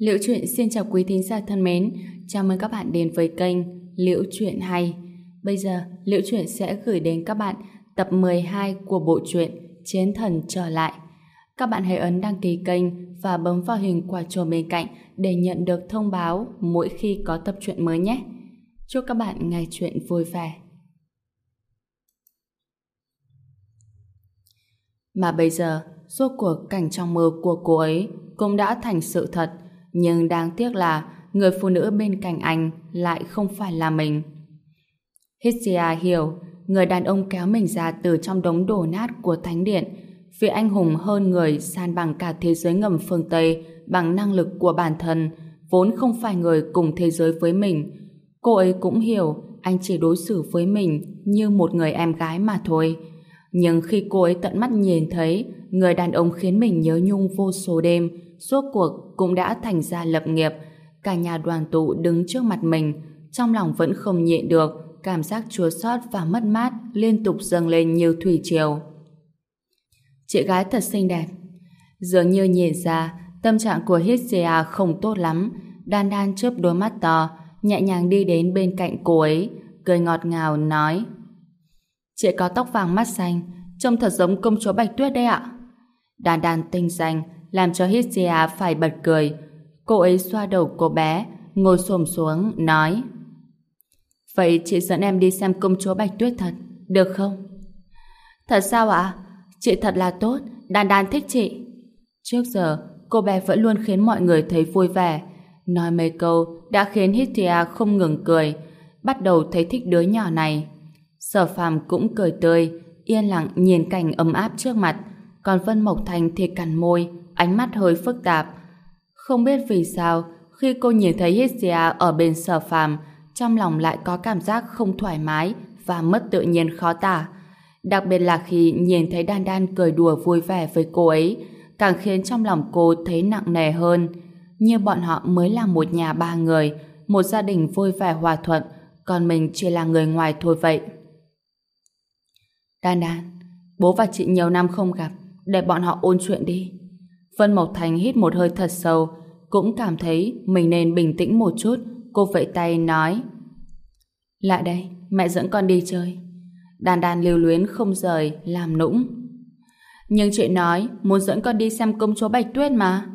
Liễu Chuyện xin chào quý thính giả thân mến, chào mừng các bạn đến với kênh Liễu Chuyện Hay. Bây giờ, Liễu Chuyện sẽ gửi đến các bạn tập 12 của bộ truyện Chiến Thần Trở Lại. Các bạn hãy ấn đăng ký kênh và bấm vào hình quả chuông bên cạnh để nhận được thông báo mỗi khi có tập truyện mới nhé. Chúc các bạn nghe chuyện vui vẻ. Mà bây giờ, suốt cuộc cảnh trong mơ của cô ấy cũng đã thành sự thật, nhưng đáng tiếc là người phụ nữ bên cạnh anh lại không phải là mình. Hisia hiểu, người đàn ông kéo mình ra từ trong đống đổ nát của thánh điện, vì anh hùng hơn người san bằng cả thế giới ngầm phương Tây bằng năng lực của bản thân, vốn không phải người cùng thế giới với mình. Cô ấy cũng hiểu anh chỉ đối xử với mình như một người em gái mà thôi. Nhưng khi cô ấy tận mắt nhìn thấy người đàn ông khiến mình nhớ nhung vô số đêm, suốt cuộc cũng đã thành ra lập nghiệp, cả nhà đoàn tụ đứng trước mặt mình, trong lòng vẫn không nhịn được, cảm giác chua xót và mất mát liên tục dâng lên như thủy triều. Chị gái thật xinh đẹp. Dường như nhìn ra, tâm trạng của Hisia không tốt lắm, đan đan chớp đôi mắt to, nhẹ nhàng đi đến bên cạnh cô ấy, cười ngọt ngào nói Chị có tóc vàng mắt xanh, trông thật giống công chúa Bạch Tuyết đấy ạ. Đan đan tinh danh, làm cho Hisia phải bật cười. Cô ấy xoa đầu cô bé, ngồi xổm xuống, nói Vậy chị dẫn em đi xem công chúa Bạch Tuyết thật, được không? Thật sao ạ? Chị thật là tốt, đan đan thích chị. Trước giờ, cô bé vẫn luôn khiến mọi người thấy vui vẻ. Nói mấy câu đã khiến Hithia không ngừng cười, bắt đầu thấy thích đứa nhỏ này. Sở phàm cũng cười tươi, yên lặng nhìn cảnh ấm áp trước mặt, còn Vân Mộc Thành thì cằn môi, ánh mắt hơi phức tạp. Không biết vì sao, khi cô nhìn thấy Hithia ở bên sở phàm, trong lòng lại có cảm giác không thoải mái và mất tự nhiên khó tả. Đặc biệt là khi nhìn thấy Đan Đan cười đùa vui vẻ với cô ấy, càng khiến trong lòng cô thấy nặng nề hơn. Như bọn họ mới là một nhà ba người, một gia đình vui vẻ hòa thuận, còn mình chỉ là người ngoài thôi vậy. Đan Đan, bố và chị nhiều năm không gặp, để bọn họ ôn chuyện đi. Vân Mộc Thành hít một hơi thật sâu, cũng cảm thấy mình nên bình tĩnh một chút, cô vẫy tay nói Lại đây, mẹ dẫn con đi chơi. Đan đan lưu luyến không rời, làm nũng. Nhưng chị nói muốn dẫn con đi xem công chúa Bạch Tuyết mà.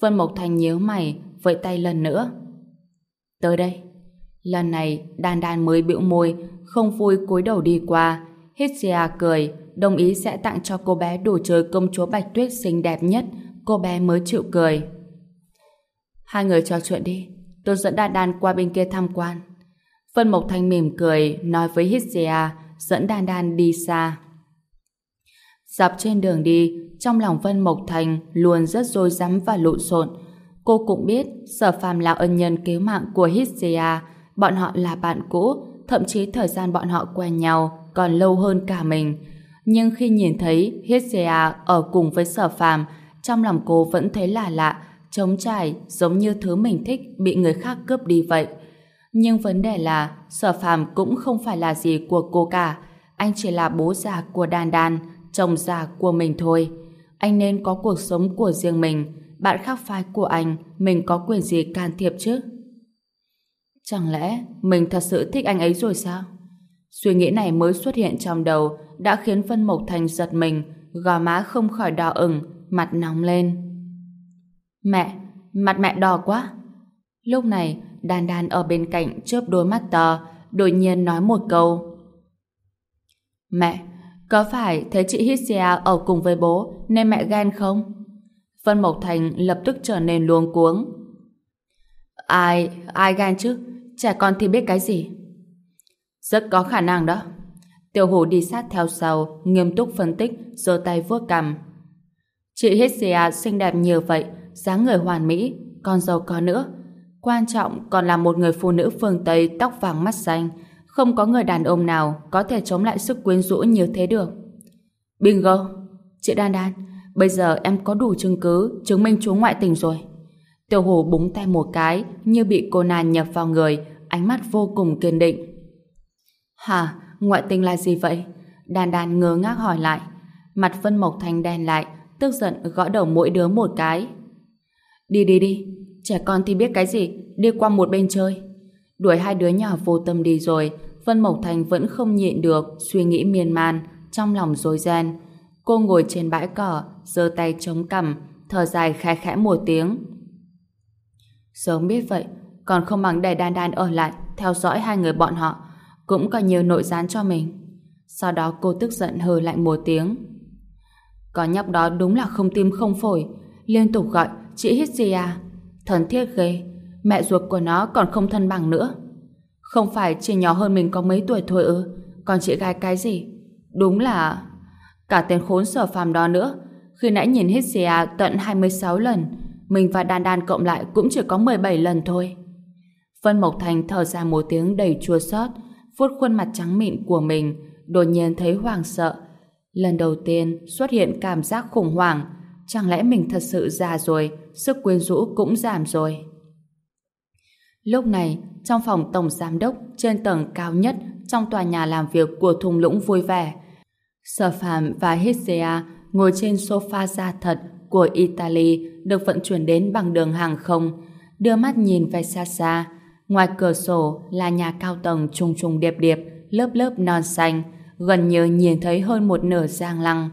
Vân Mộc Thành nhíu mày, vẫy tay lần nữa. Tới đây. Lần này, đan đan mới bĩu môi, không vui cúi đầu đi qua. Hisia à cười, đồng ý sẽ tặng cho cô bé đồ chơi công chúa Bạch Tuyết xinh đẹp nhất. Cô bé mới chịu cười. Hai người trò chuyện đi. Tôi dẫn đan đan qua bên kia tham quan. Vân Mộc thanh mỉm cười, nói với Hisia, dẫn Đan Đan đi xa. Dọc trên đường đi, trong lòng Vân Mộc Thành luôn rất rối rắm và lộn xộn. Cô cũng biết Sở Phàm là ân nhân cứu mạng của Hisia, bọn họ là bạn cũ, thậm chí thời gian bọn họ quen nhau còn lâu hơn cả mình. Nhưng khi nhìn thấy Hesia ở cùng với Sở Phàm, trong lòng cô vẫn thấy là lạ, trống trải, giống như thứ mình thích bị người khác cướp đi vậy. Nhưng vấn đề là sở phàm cũng không phải là gì của cô cả. Anh chỉ là bố già của đàn đàn, chồng già của mình thôi. Anh nên có cuộc sống của riêng mình. Bạn khác phái của anh, mình có quyền gì can thiệp chứ? Chẳng lẽ mình thật sự thích anh ấy rồi sao? Suy nghĩ này mới xuất hiện trong đầu đã khiến Vân Mộc Thành giật mình, gò má không khỏi đỏ ửng, mặt nóng lên. Mẹ, mặt mẹ đỏ quá. Lúc này, Đan Đan ở bên cạnh chớp đôi mắt to, đột nhiên nói một câu. Mẹ, có phải thấy chị Hisia ở cùng với bố nên mẹ ghen không? Vân Mộc Thành lập tức trở nên luống cuống. Ai, ai ghen chứ? Trẻ con thì biết cái gì? Rất có khả năng đó. Tiểu hổ đi sát theo sau, nghiêm túc phân tích, giơ tay vuốt cằm. Chị Hisia à, xinh đẹp như vậy, dáng người hoàn mỹ, còn giàu có nữa, Quan trọng còn là một người phụ nữ phương Tây tóc vàng mắt xanh. Không có người đàn ông nào có thể chống lại sức quyến rũ như thế được. Bingo! Chị Đan Đan, bây giờ em có đủ chứng cứ chứng minh chú ngoại tình rồi. Tiểu Hồ búng tay một cái như bị cô nàng nhập vào người, ánh mắt vô cùng kiên định. Hả? Ngoại tình là gì vậy? Đàn đàn ngơ ngác hỏi lại. Mặt Vân Mộc Thành đen lại, tức giận gõ đầu mỗi đứa một cái. Đi đi đi, trẻ con thì biết cái gì, đi qua một bên chơi. Đuổi hai đứa nhỏ vô tâm đi rồi, Vân Mộc Thành vẫn không nhịn được suy nghĩ miên man, trong lòng rối ren. Cô ngồi trên bãi cỏ, giơ tay chống cằm, thở dài khẽ khẽ một tiếng. Sớm biết vậy, còn không bằng để đan đan ở lại, theo dõi hai người bọn họ, cũng có nhiều nội gián cho mình. Sau đó cô tức giận hừ lạnh một tiếng. Có nhóc đó đúng là không tim không phổi, liên tục gọi chị hít gì à? Thần thiết ghê, mẹ ruột của nó còn không thân bằng nữa. Không phải chỉ nhỏ hơn mình có mấy tuổi thôi ư, còn chị gái cái gì? Đúng là... Cả tên khốn sở phàm đó nữa, khi nãy nhìn hít gì à tận 26 lần, mình và Đan Đan cộng lại cũng chỉ có 17 lần thôi. Vân Mộc Thành thở ra một tiếng đầy chua xót, vuốt khuôn mặt trắng mịn của mình, đột nhiên thấy hoảng sợ. Lần đầu tiên xuất hiện cảm giác khủng hoảng, chẳng lẽ mình thật sự già rồi, sức quyến rũ cũng giảm rồi. Lúc này, trong phòng tổng giám đốc trên tầng cao nhất trong tòa nhà làm việc của thùng lũng vui vẻ, Sở Phạm và Hitsea ngồi trên sofa da thật của Italy được vận chuyển đến bằng đường hàng không, đưa mắt nhìn về xa xa. Ngoài cửa sổ là nhà cao tầng trùng trùng điệp điệp, lớp lớp non xanh, gần như nhìn thấy hơn một nửa giang lăng.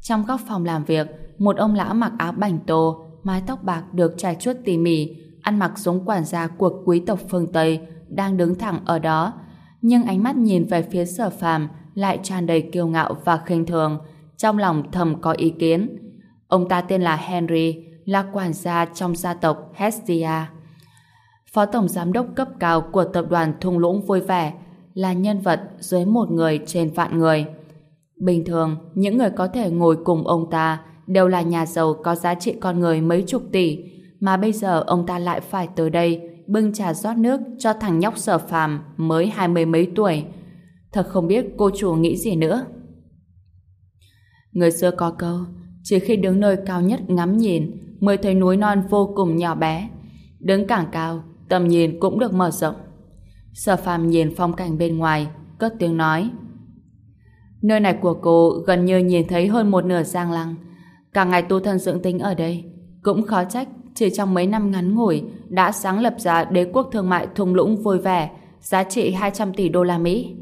Trong góc phòng làm việc, một ông lão mặc áo bảnh tô, mái tóc bạc được trải chuốt tỉ mỉ, ăn mặc giống quản gia của quý tộc phương Tây, đang đứng thẳng ở đó. Nhưng ánh mắt nhìn về phía sở phàm lại tràn đầy kiêu ngạo và khinh thường, trong lòng thầm có ý kiến. Ông ta tên là Henry, là quản gia trong gia tộc Hestia. Phó tổng giám đốc cấp cao của tập đoàn Thung Lũng Vui Vẻ, là nhân vật dưới một người trên vạn người. Bình thường, những người có thể ngồi cùng ông ta đều là nhà giàu có giá trị con người mấy chục tỷ, mà bây giờ ông ta lại phải tới đây bưng trà rót nước cho thằng nhóc sở phàm mới hai mươi mấy tuổi. Thật không biết cô chủ nghĩ gì nữa. Người xưa có câu, chỉ khi đứng nơi cao nhất ngắm nhìn mới thấy núi non vô cùng nhỏ bé. Đứng càng cao, tầm nhìn cũng được mở rộng. Sở phàm nhìn phong cảnh bên ngoài, cất tiếng nói. Nơi này của cô gần như nhìn thấy hơn một nửa giang lăng. Cả ngày tu thân dưỡng tính ở đây, cũng khó trách chỉ trong mấy năm ngắn ngủi đã sáng lập ra đế quốc thương mại thung lũng vui vẻ, giá trị 200 tỷ đô la Mỹ.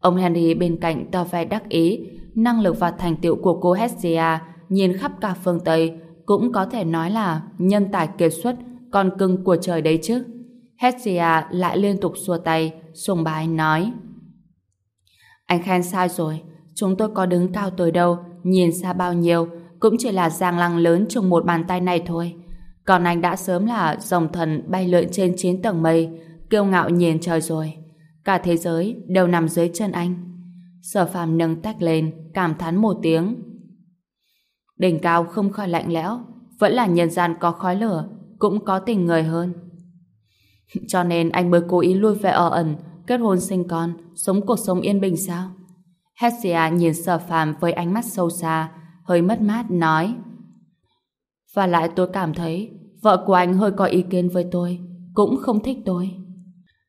Ông Henry bên cạnh tỏ vẻ đắc ý, năng lực và thành tựu của cô Hestia nhìn khắp cả phương Tây cũng có thể nói là nhân tài kiệt xuất, con cưng của trời đấy chứ. Hestia lại liên tục xua tay, sùng bái nói. Anh khen sai rồi, chúng tôi có đứng cao tới đâu, nhìn xa bao nhiêu, cũng chỉ là giang lăng lớn trong một bàn tay này thôi. Còn anh đã sớm là dòng thần bay lượn trên chín tầng mây, kiêu ngạo nhìn trời rồi. Cả thế giới đều nằm dưới chân anh. Sở phàm nâng tách lên, cảm thán một tiếng. Đỉnh cao không khỏi lạnh lẽo, vẫn là nhân gian có khói lửa, cũng có tình người hơn. Cho nên anh mới cố ý lui về ở ẩn, kết hôn sinh con, sống cuộc sống yên bình sao? Hesia nhìn sở phàm với ánh mắt sâu xa, hơi mất mát nói Và lại tôi cảm thấy vợ của anh hơi có ý kiến với tôi, cũng không thích tôi.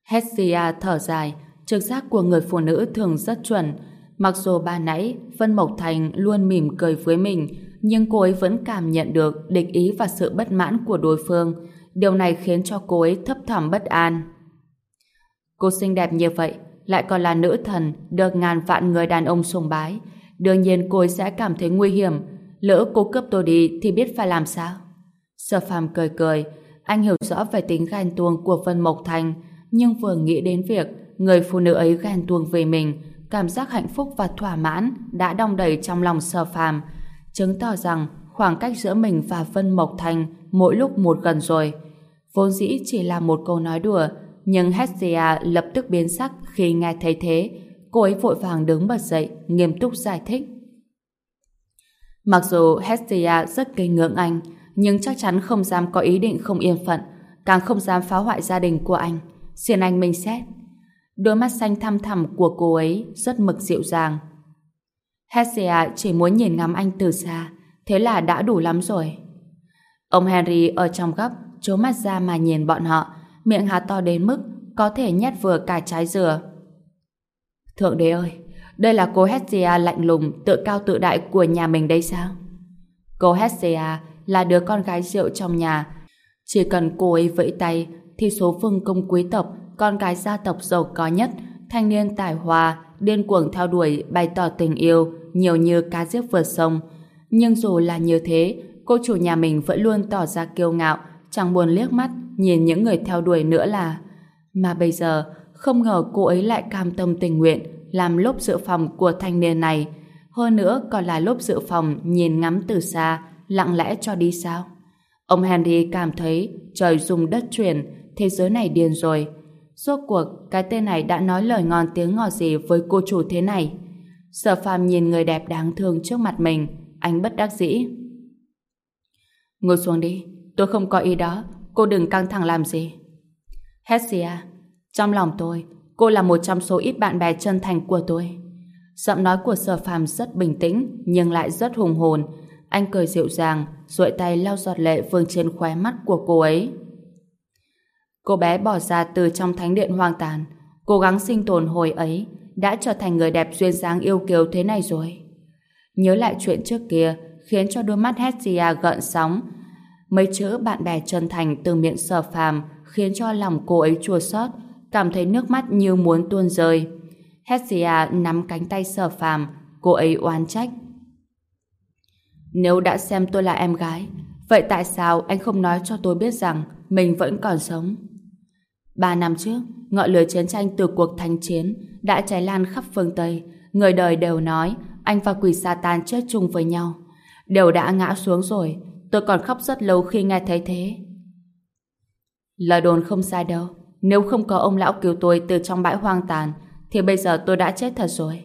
Hesia thở dài, trực giác của người phụ nữ thường rất chuẩn. Mặc dù bà nãy Vân Mộc Thành luôn mỉm cười với mình, nhưng cô ấy vẫn cảm nhận được địch ý và sự bất mãn của đối phương. Điều này khiến cho cô ấy thấp thỏm bất an. Cô xinh đẹp như vậy, lại còn là nữ thần được ngàn vạn người đàn ông sùng bái. Đương nhiên cô ấy sẽ cảm thấy nguy hiểm. Lỡ cô cướp tôi đi thì biết phải làm sao? Sở phàm cười cười, anh hiểu rõ về tính ghen tuông của Vân Mộc Thành, nhưng vừa nghĩ đến việc người phụ nữ ấy ghen tuông về mình, cảm giác hạnh phúc và thỏa mãn đã đong đầy trong lòng sở phàm, chứng tỏ rằng khoảng cách giữa mình và Vân Mộc Thành mỗi lúc một gần rồi. Vốn dĩ chỉ là một câu nói đùa, nhưng Hestia lập tức biến sắc khi nghe thấy thế. Cô ấy vội vàng đứng bật dậy, nghiêm túc giải thích. Mặc dù Hestia rất kinh ngưỡng anh, nhưng chắc chắn không dám có ý định không yên phận, càng không dám phá hoại gia đình của anh. Xin anh minh xét. Đôi mắt xanh thăm thẳm của cô ấy rất mực dịu dàng. Hessia chỉ muốn nhìn ngắm anh từ xa, thế là đã đủ lắm rồi. Ông Henry ở trong góc, chố mắt ra mà nhìn bọn họ, miệng há to đến mức có thể nhét vừa cả trái dừa. Thượng đế ơi, đây là cô Hessia lạnh lùng, tự cao tự đại của nhà mình đây sao? Cô Hessia là đứa con gái rượu trong nhà, Chỉ cần cô ấy vẫy tay thì số vương công quý tộc, con gái gia tộc giàu có nhất, thanh niên tài hoa, điên cuồng theo đuổi, bày tỏ tình yêu, nhiều như cá giết vượt sông. Nhưng dù là như thế, cô chủ nhà mình vẫn luôn tỏ ra kiêu ngạo, chẳng buồn liếc mắt, nhìn những người theo đuổi nữa là... Mà bây giờ, không ngờ cô ấy lại cam tâm tình nguyện làm lốp dự phòng của thanh niên này. Hơn nữa còn là lốp dự phòng nhìn ngắm từ xa, lặng lẽ cho đi sao? Ông Henry cảm thấy trời rung đất chuyển, thế giới này điên rồi. Rốt cuộc, cái tên này đã nói lời ngon tiếng ngọt gì với cô chủ thế này? Sở phàm nhìn người đẹp đáng thương trước mặt mình, anh bất đắc dĩ. Ngồi xuống đi, tôi không có ý đó, cô đừng căng thẳng làm gì. Hesia, à? trong lòng tôi, cô là một trong số ít bạn bè chân thành của tôi. Giọng nói của sở phàm rất bình tĩnh, nhưng lại rất hùng hồn. Anh cười dịu dàng, duỗi tay lau giọt lệ vương trên khóe mắt của cô ấy. Cô bé bỏ ra từ trong thánh điện hoang tàn, cố gắng sinh tồn hồi ấy, đã trở thành người đẹp duyên dáng yêu kiều thế này rồi. Nhớ lại chuyện trước kia, khiến cho đôi mắt Hestia gợn sóng. Mấy chữ bạn bè chân thành từ miệng sở phàm khiến cho lòng cô ấy chua xót, cảm thấy nước mắt như muốn tuôn rơi. Hestia nắm cánh tay sở phàm, cô ấy oán trách. Nếu đã xem tôi là em gái, vậy tại sao anh không nói cho tôi biết rằng mình vẫn còn sống? Ba năm trước, ngọn lửa chiến tranh từ cuộc thánh chiến đã cháy lan khắp phương Tây. Người đời đều nói anh và quỷ Satan chết chung với nhau. Đều đã ngã xuống rồi. Tôi còn khóc rất lâu khi nghe thấy thế. Lời đồn không sai đâu. Nếu không có ông lão cứu tôi từ trong bãi hoang tàn, thì bây giờ tôi đã chết thật rồi.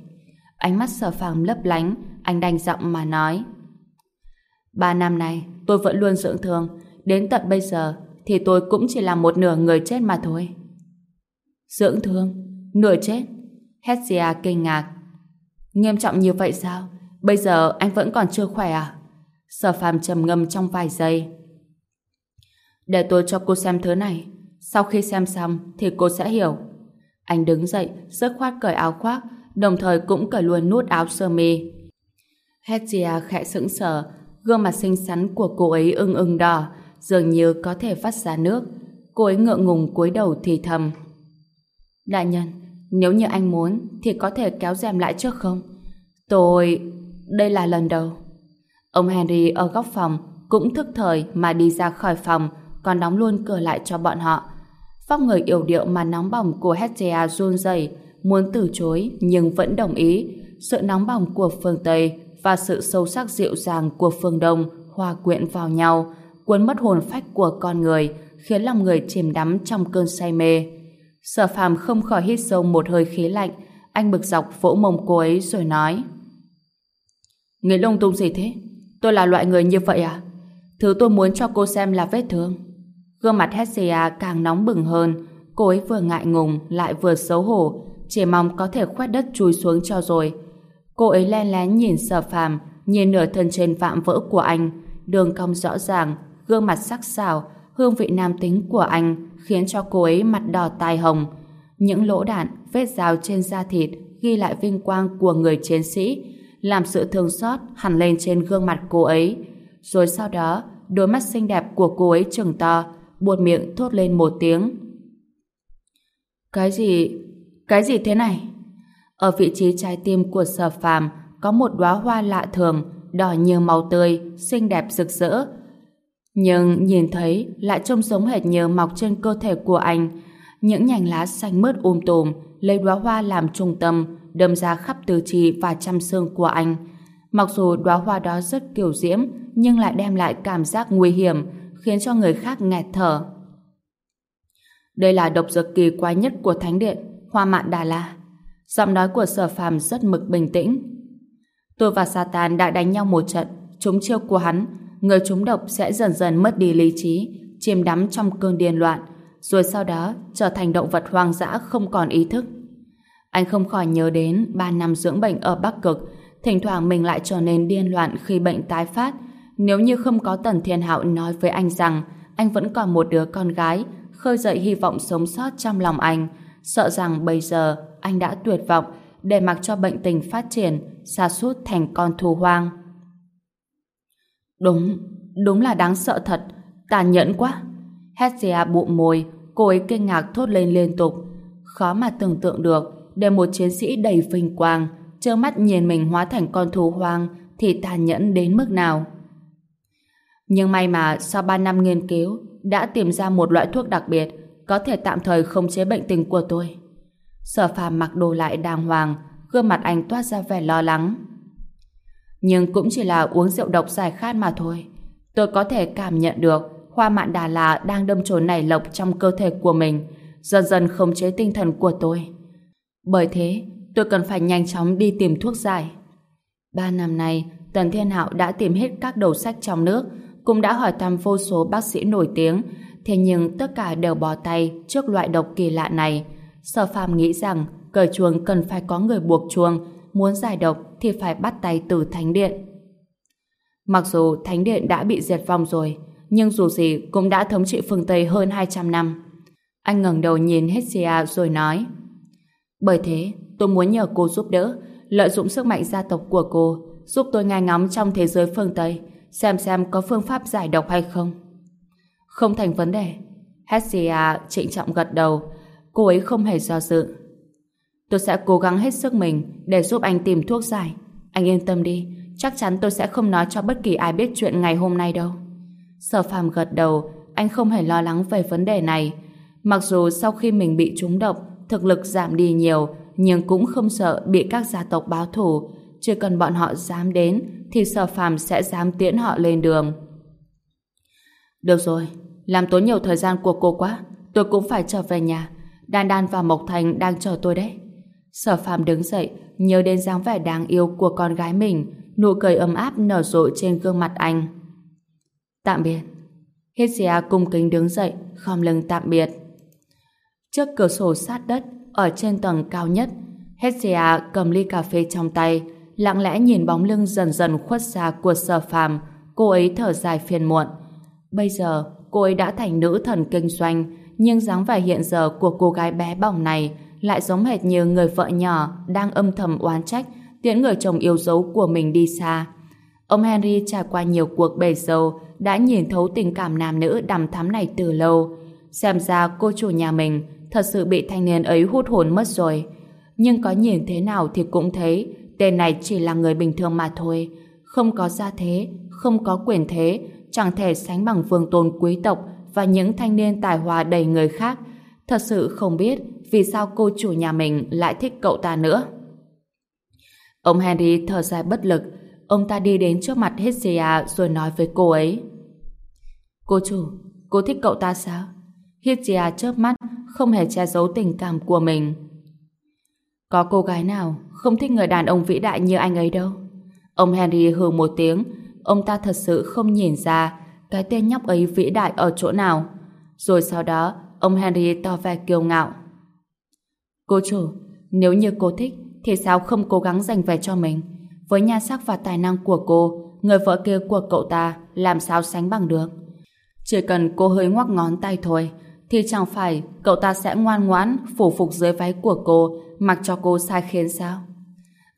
Ánh mắt sở phàm lấp lánh, anh đành giọng mà nói. Ba năm nay, tôi vẫn luôn dưỡng thương. Đến tận bây giờ, thì tôi cũng chỉ là một nửa người chết mà thôi. Dưỡng thương? Nửa chết? Hestia à, kinh ngạc. Nghiêm trọng như vậy sao? Bây giờ anh vẫn còn chưa khỏe à? Sở phàm trầm ngâm trong vài giây. Để tôi cho cô xem thứ này. Sau khi xem xong thì cô sẽ hiểu. Anh đứng dậy, dứt khoát cởi áo khoác, đồng thời cũng cởi luôn nút áo sơ mi. Hestia à, khẽ sững sờ, gương mặt xinh xắn của cô ấy ưng ưng đỏ, dường như có thể phát ra nước. Cô ấy ngượng ngùng cúi đầu thì thầm. Đại nhân, nếu như anh muốn thì có thể kéo rèm lại trước không? Tôi... đây là lần đầu. Ông Henry ở góc phòng cũng thức thời mà đi ra khỏi phòng còn đóng luôn cửa lại cho bọn họ. Vóc người yêu điệu mà nóng bỏng của Hestia run rẩy muốn từ chối nhưng vẫn đồng ý. Sự nóng bỏng của phương Tây và sự sâu sắc dịu dàng của phương Đông hòa quyện vào nhau cuốn mất hồn phách của con người, khiến lòng người chìm đắm trong cơn say mê. Sở phàm không khỏi hít sâu một hơi khí lạnh, anh bực dọc vỗ mông cô ấy rồi nói Nghĩ lung tung gì thế? Tôi là loại người như vậy à? Thứ tôi muốn cho cô xem là vết thương. Gương mặt Hesia càng nóng bừng hơn, cô ấy vừa ngại ngùng lại vừa xấu hổ, chỉ mong có thể khoét đất chui xuống cho rồi. Cô ấy len lén nhìn sở phàm nhìn nửa thân trên vạm vỡ của anh, đường cong rõ ràng gương mặt sắc sảo, hương vị nam tính của anh khiến cho cô ấy mặt đỏ tai hồng. Những lỗ đạn, vết rào trên da thịt ghi lại vinh quang của người chiến sĩ, làm sự thương xót hẳn lên trên gương mặt cô ấy. Rồi sau đó, đôi mắt xinh đẹp của cô ấy trừng to, buột miệng thốt lên một tiếng. Cái gì? Cái gì thế này? Ở vị trí trái tim của sở phàm có một đóa hoa lạ thường, đỏ như màu tươi, xinh đẹp rực rỡ, nhưng nhìn thấy lại trông giống hệt như mọc trên cơ thể của anh. Những nhành lá xanh mướt um tùm, lấy đóa hoa làm trung tâm, đâm ra khắp tứ chi và trăm xương của anh. Mặc dù đóa hoa đó rất kiểu diễm, nhưng lại đem lại cảm giác nguy hiểm, khiến cho người khác nghẹt thở. Đây là độc dược kỳ quái nhất của Thánh Điện, Hoa Mạn Đà La. Giọng nói của sở phàm rất mực bình tĩnh. Tôi và Satan đã đánh nhau một trận, chúng chiêu của hắn, người trúng độc sẽ dần dần mất đi lý trí, chìm đắm trong cơn điên loạn, rồi sau đó trở thành động vật hoang dã không còn ý thức. Anh không khỏi nhớ đến 3 năm dưỡng bệnh ở Bắc Cực, thỉnh thoảng mình lại trở nên điên loạn khi bệnh tái phát. Nếu như không có Tần Thiên Hạo nói với anh rằng anh vẫn còn một đứa con gái, khơi dậy hy vọng sống sót trong lòng anh, sợ rằng bây giờ anh đã tuyệt vọng để mặc cho bệnh tình phát triển, xa suốt thành con thù hoang. Đúng, đúng là đáng sợ thật, tàn nhẫn quá. Hestia bụng môi, cô ấy kinh ngạc thốt lên liên tục. Khó mà tưởng tượng được, để một chiến sĩ đầy vinh quang, trơ mắt nhìn mình hóa thành con thú hoang thì tàn nhẫn đến mức nào. Nhưng may mà sau 3 năm nghiên cứu đã tìm ra một loại thuốc đặc biệt có thể tạm thời khống chế bệnh tình của tôi. Sở phàm mặc đồ lại đàng hoàng, gương mặt anh toát ra vẻ lo lắng. Nhưng cũng chỉ là uống rượu độc giải khát mà thôi. Tôi có thể cảm nhận được hoa mạn đà là đang đâm chồi nảy lộc trong cơ thể của mình, dần dần khống chế tinh thần của tôi. Bởi thế, tôi cần phải nhanh chóng đi tìm thuốc giải. Ba năm nay, Tần Thiên Hạo đã tìm hết các đầu sách trong nước, cũng đã hỏi thăm vô số bác sĩ nổi tiếng, thế nhưng tất cả đều bỏ tay trước loại độc kỳ lạ này. Sở phàm nghĩ rằng cởi chuông cần phải có người buộc chuông, muốn giải độc thì phải bắt tay từ Thánh Điện. Mặc dù Thánh Điện đã bị diệt vong rồi, nhưng dù gì cũng đã thống trị phương Tây hơn 200 năm. Anh ngẩng đầu nhìn Hesia rồi nói Bởi thế, tôi muốn nhờ cô giúp đỡ, lợi dụng sức mạnh gia tộc của cô, giúp tôi ngai ngóng trong thế giới phương Tây, xem xem có phương pháp giải độc hay không. Không thành vấn đề. Hesia trịnh trọng gật đầu, cô ấy không hề do dự. Tôi sẽ cố gắng hết sức mình để giúp anh tìm thuốc giải. Anh yên tâm đi, chắc chắn tôi sẽ không nói cho bất kỳ ai biết chuyện ngày hôm nay đâu. Sở phàm gật đầu, anh không hề lo lắng về vấn đề này. Mặc dù sau khi mình bị trúng độc, thực lực giảm đi nhiều, nhưng cũng không sợ bị các gia tộc báo thù. Chỉ cần bọn họ dám đến, thì sở phàm sẽ dám tiễn họ lên đường. Được rồi, làm tốn nhiều thời gian của cô quá, tôi cũng phải trở về nhà. Đan Đan và Mộc Thành đang chờ tôi đấy. Sở phàm đứng dậy, nhớ đến dáng vẻ đáng yêu của con gái mình, nụ cười ấm áp nở rộ trên gương mặt anh. Tạm biệt. Hesia cung kính đứng dậy, khom lưng tạm biệt. Trước cửa sổ sát đất, ở trên tầng cao nhất, Hesia cầm ly cà phê trong tay, lặng lẽ nhìn bóng lưng dần dần khuất xa của sở phàm, cô ấy thở dài phiền muộn. Bây giờ, cô ấy đã thành nữ thần kinh doanh, nhưng dáng vẻ hiện giờ của cô gái bé bỏng này lại giống hệt như người vợ nhỏ đang âm thầm oán trách tiễn người chồng yêu dấu của mình đi xa. Ông Henry trải qua nhiều cuộc bể dâu đã nhìn thấu tình cảm nam nữ đằm thắm này từ lâu. Xem ra cô chủ nhà mình thật sự bị thanh niên ấy hút hồn mất rồi. Nhưng có nhìn thế nào thì cũng thấy tên này chỉ là người bình thường mà thôi. Không có gia thế, không có quyền thế, chẳng thể sánh bằng vương tôn quý tộc và những thanh niên tài hòa đầy người khác. Thật sự không biết vì sao cô chủ nhà mình lại thích cậu ta nữa. Ông Henry thở dài bất lực, ông ta đi đến trước mặt Hessia rồi nói với cô ấy. Cô chủ, cô thích cậu ta sao? Hessia chớp mắt, không hề che giấu tình cảm của mình. Có cô gái nào không thích người đàn ông vĩ đại như anh ấy đâu. Ông Henry hừ một tiếng, ông ta thật sự không nhìn ra cái tên nhóc ấy vĩ đại ở chỗ nào. Rồi sau đó, ông Henry to vẻ kiêu ngạo. Cô chủ, nếu như cô thích, thì sao không cố gắng giành về cho mình? Với nhan sắc và tài năng của cô, người vợ kia của cậu ta làm sao sánh bằng được? Chỉ cần cô hơi ngoắc ngón tay thôi, thì chẳng phải cậu ta sẽ ngoan ngoãn phủ phục dưới váy của cô mặc cho cô sai khiến sao?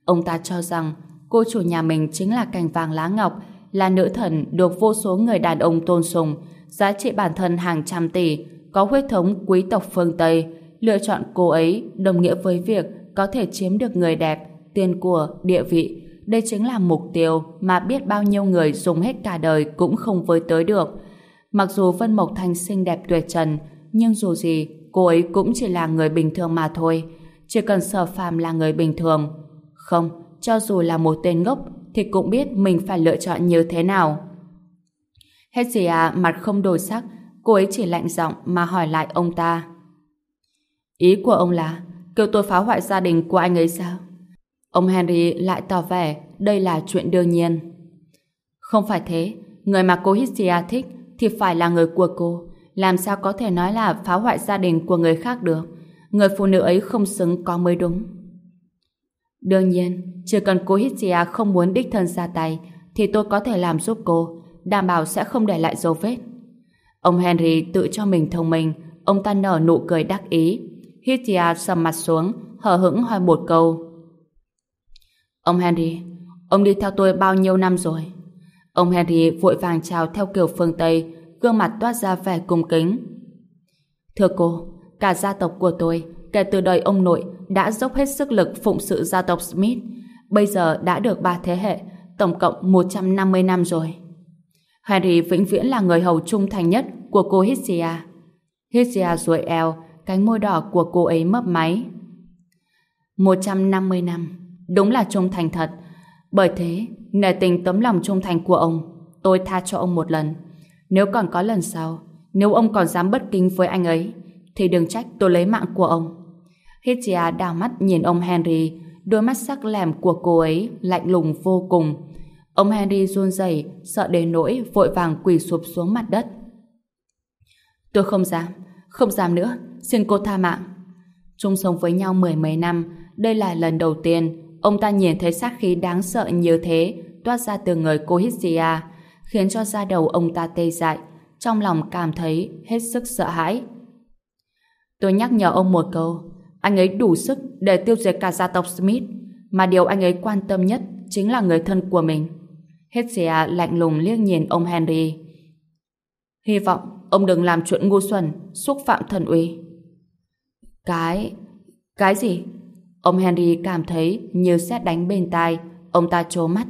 Ông ta cho rằng cô chủ nhà mình chính là cành vàng lá ngọc, là nữ thần được vô số người đàn ông tôn sùng, giá trị bản thân hàng trăm tỷ, có huyết thống quý tộc phương Tây, lựa chọn cô ấy đồng nghĩa với việc có thể chiếm được người đẹp, tiền của, địa vị. Đây chính là mục tiêu mà biết bao nhiêu người dùng hết cả đời cũng không với tới được. Mặc dù Vân Mộc Thanh xinh đẹp tuyệt trần, nhưng dù gì, cô ấy cũng chỉ là người bình thường mà thôi. Chỉ cần sở phàm là người bình thường. Không, cho dù là một tên ngốc, thì cũng biết mình phải lựa chọn như thế nào. Hết gì à, mặt không đổi sắc, cô ấy chỉ lạnh giọng mà hỏi lại ông ta. Ý của ông là kêu tôi phá hoại gia đình của anh ấy sao? Ông Henry lại tỏ vẻ đây là chuyện đương nhiên. Không phải thế, người mà cô Hestia thích thì phải là người của cô. Làm sao có thể nói là phá hoại gia đình của người khác được? Người phụ nữ ấy không xứng có mới đúng. Đương nhiên, chỉ cần cô Hestia không muốn đích thân ra tay thì tôi có thể làm giúp cô, đảm bảo sẽ không để lại dấu vết. Ông Henry tự cho mình thông minh, ông ta nở nụ cười đắc ý. Hestia sầm mặt xuống, hờ hững hỏi một câu. Ông Henry, ông đi theo tôi bao nhiêu năm rồi? Ông Henry vội vàng chào theo kiểu phương Tây, gương mặt toát ra vẻ cung kính. Thưa cô, cả gia tộc của tôi, kể từ đời ông nội, đã dốc hết sức lực phụng sự gia tộc Smith. Bây giờ đã được ba thế hệ, tổng cộng 150 năm rồi. Henry vĩnh viễn là người hầu trung thành nhất của cô Hisia. Hisia ruồi eo, cánh môi đỏ của cô ấy mấp máy. 150 năm, đúng là trung thành thật. Bởi thế, nể tình tấm lòng trung thành của ông, tôi tha cho ông một lần. Nếu còn có lần sau, nếu ông còn dám bất kính với anh ấy, thì đừng trách tôi lấy mạng của ông. Hitchia đào mắt nhìn ông Henry, đôi mắt sắc lẻm của cô ấy lạnh lùng vô cùng. Ông Henry run rẩy, sợ đến nỗi vội vàng quỳ sụp xuống mặt đất. Tôi không dám, không dám nữa, xin cô tha mạng. Chung sống với nhau mười mấy năm, đây là lần đầu tiên ông ta nhìn thấy sát khí đáng sợ như thế toát ra từ người cô Hizia, khiến cho da đầu ông ta tê dại, trong lòng cảm thấy hết sức sợ hãi. Tôi nhắc nhở ông một câu, anh ấy đủ sức để tiêu diệt cả gia tộc Smith, mà điều anh ấy quan tâm nhất chính là người thân của mình. Hizia à, lạnh lùng liếc nhìn ông Henry. Hy vọng ông đừng làm chuyện ngu xuẩn, xúc phạm thần uy. Cái... cái gì? Ông Henry cảm thấy như xét đánh bên tai, ông ta trố mắt.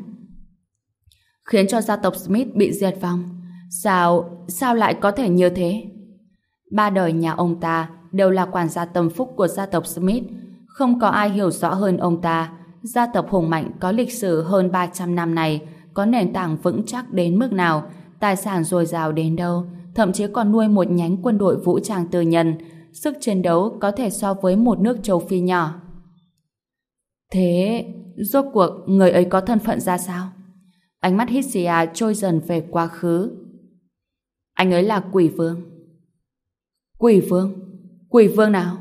Khiến cho gia tộc Smith bị diệt vong. Sao... sao lại có thể như thế? Ba đời nhà ông ta đều là quản gia tâm phúc của gia tộc Smith. Không có ai hiểu rõ hơn ông ta. Gia tộc hùng mạnh có lịch sử hơn 300 năm này có nền tảng vững chắc đến mức nào, tài sản dồi dào đến đâu, thậm chí còn nuôi một nhánh quân đội vũ trang tư nhân, sức chiến đấu có thể so với một nước châu Phi nhỏ. Thế, rốt cuộc người ấy có thân phận ra sao? Ánh mắt Hisia trôi dần về quá khứ. Anh ấy là quỷ vương. Quỷ vương? Quỷ vương nào?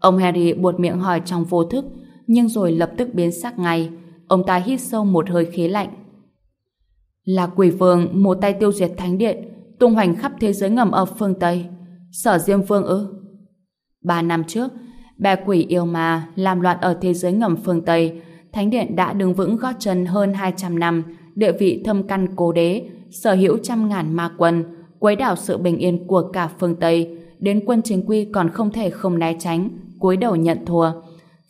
Ông Harry buột miệng hỏi trong vô thức, nhưng rồi lập tức biến sắc ngay. Ông ta hít sâu một hơi khí lạnh. Là quỷ vương một tay tiêu diệt thánh điện, tung hoành khắp thế giới ngầm ở phương Tây. Sở Diêm vương ư? Ba năm trước, bè quỷ yêu ma làm loạn ở thế giới ngầm phương Tây, thánh điện đã đứng vững gót chân hơn 200 năm, địa vị thâm căn cố đế, sở hữu trăm ngàn ma quân, quấy đảo sự bình yên của cả phương Tây, đến quân chính quy còn không thể không né tránh, cúi đầu nhận thua.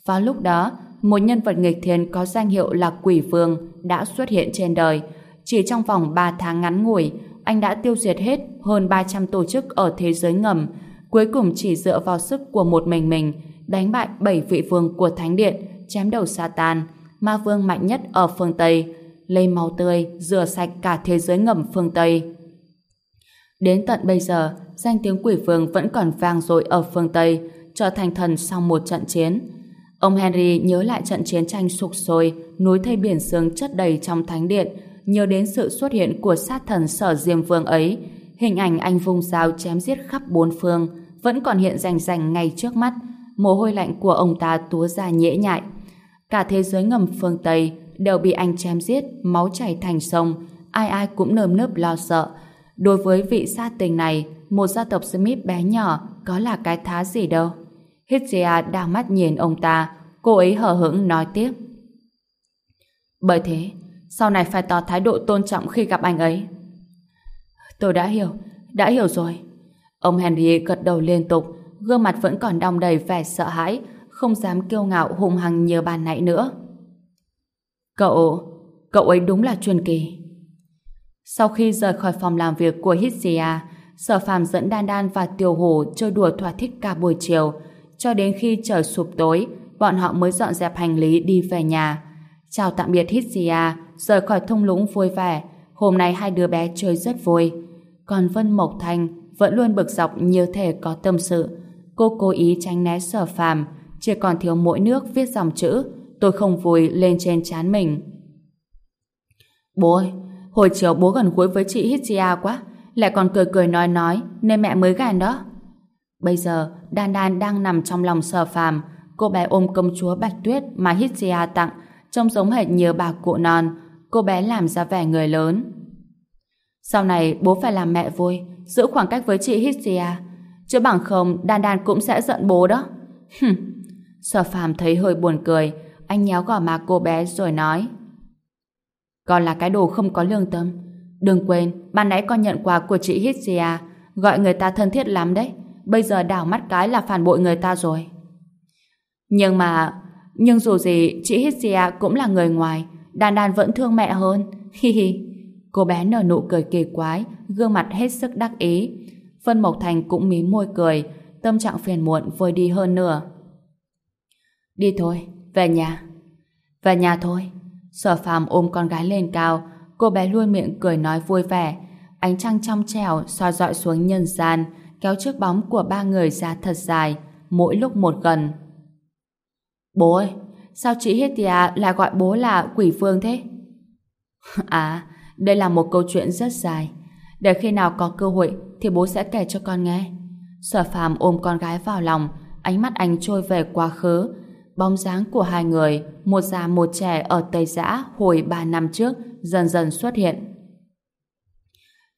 Vào lúc đó, một nhân vật nghịch thiên có danh hiệu là Quỷ Vương đã xuất hiện trên đời. Chỉ trong vòng 3 tháng ngắn ngủi, anh đã tiêu diệt hết hơn 300 tổ chức ở thế giới ngầm, cuối cùng chỉ dựa vào sức của một mình mình, đánh bại bảy vị vương của Thánh Điện, chém đầu Satan, ma vương mạnh nhất ở phương Tây, lấy máu tươi, rửa sạch cả thế giới ngầm phương Tây. Đến tận bây giờ, danh tiếng quỷ vương vẫn còn vang dội ở phương Tây, trở thành thần sau một trận chiến. Ông Henry nhớ lại trận chiến tranh sục sôi, núi thây biển sương chất đầy trong thánh điện, nhớ đến sự xuất hiện của sát thần sở diêm vương ấy. Hình ảnh anh vùng dao chém giết khắp bốn phương, vẫn còn hiện rành rành ngay trước mắt. Mồ hôi lạnh của ông ta túa ra nhễ nhại. Cả thế giới ngầm phương Tây đều bị anh chém giết, máu chảy thành sông, ai ai cũng nơm nớp lo sợ. Đối với vị sát tình này, một gia tộc Smith bé nhỏ có là cái thá gì đâu. Hizia đang mắt nhìn ông ta, cô ấy hờ hững nói tiếp. Bởi thế, sau này phải tỏ thái độ tôn trọng khi gặp anh ấy. Tôi đã hiểu, đã hiểu rồi. Ông Henry gật đầu liên tục, gương mặt vẫn còn đong đầy vẻ sợ hãi, không dám kiêu ngạo hùng hăng như ban nãy nữa. Cậu, cậu ấy đúng là truyền kỳ. Sau khi rời khỏi phòng làm việc của Hizia, Sở phàm dẫn Đan Đan và Tiểu Hồ chơi đùa thỏa thích cả buổi chiều, cho đến khi trời sụp tối, bọn họ mới dọn dẹp hành lý đi về nhà. Chào tạm biệt Hizia, rời khỏi thung lũng vui vẻ. Hôm nay hai đứa bé chơi rất vui. Còn Vân Mộc Thanh vẫn luôn bực dọc như thể có tâm sự. Cô cố ý tránh né sở phàm, chỉ còn thiếu mỗi nước viết dòng chữ tôi không vui lên trên chán mình. Bố ơi, hồi chiều bố gần gũi với chị Hitchia quá, lại còn cười cười nói nói nên mẹ mới gàn đó. Bây giờ, Đan Đan đang nằm trong lòng sở phàm, cô bé ôm công chúa Bạch Tuyết mà Hitchia tặng, trông giống hệt như bà cụ non, cô bé làm ra vẻ người lớn. Sau này bố phải làm mẹ vui, giữ khoảng cách với chị Hizia, chứ bằng không Đan Đan cũng sẽ giận bố đó. Hừm. Sở phàm thấy hơi buồn cười, anh nhéo gò má cô bé rồi nói Con là cái đồ không có lương tâm. Đừng quên, ban nãy con nhận quà của chị Hizia, gọi người ta thân thiết lắm đấy. bây giờ đảo mắt cái là phản bội người ta rồi. Nhưng mà, nhưng dù gì, chị Hisia cũng là người ngoài, Đan Đan vẫn thương mẹ hơn. Hi hi. Cô bé nở nụ cười kỳ quái, gương mặt hết sức đắc ý. Vân Mộc Thành cũng mím môi cười, tâm trạng phiền muộn vơi đi hơn nửa. Đi thôi, về nhà. Về nhà thôi. Sở phàm ôm con gái lên cao, cô bé luôn miệng cười nói vui vẻ. Ánh trăng trong trèo soi dọi xuống nhân gian, kéo chiếc bóng của ba người ra thật dài, mỗi lúc một gần. Bố ơi, sao chị Hitia lại gọi bố là quỷ phương thế? À, đây là một câu chuyện rất dài. Để khi nào có cơ hội thì bố sẽ kể cho con nghe. Sở phàm ôm con gái vào lòng, ánh mắt anh trôi về quá khứ. Bóng dáng của hai người, một già một trẻ ở Tây Giã hồi ba năm trước, dần dần xuất hiện.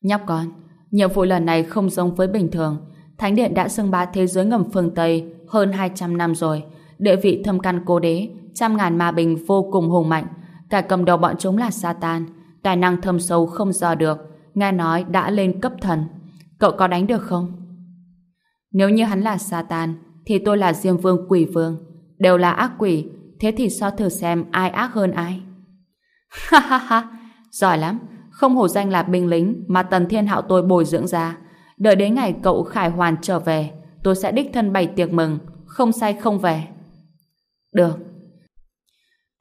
Nhóc con, nhiệm vụ lần này không giống với bình thường. Thánh điện đã xưng bá thế giới ngầm phương Tây hơn 200 năm rồi. Địa vị thâm căn cố đế, trăm ngàn ma bình vô cùng hùng mạnh. Cả cầm đầu bọn chúng là Satan, tài năng thâm sâu không dò được, nghe nói đã lên cấp thần. Cậu có đánh được không? Nếu như hắn là Satan, thì tôi là Diêm Vương Quỷ Vương. Đều là ác quỷ, thế thì so thử xem ai ác hơn ai. Ha ha ha, giỏi lắm, không hổ danh là binh lính mà Tần Thiên Hạo tôi bồi dưỡng ra. Đợi đến ngày cậu Khải Hoàn trở về, tôi sẽ đích thân bày tiệc mừng, không say không về. Được.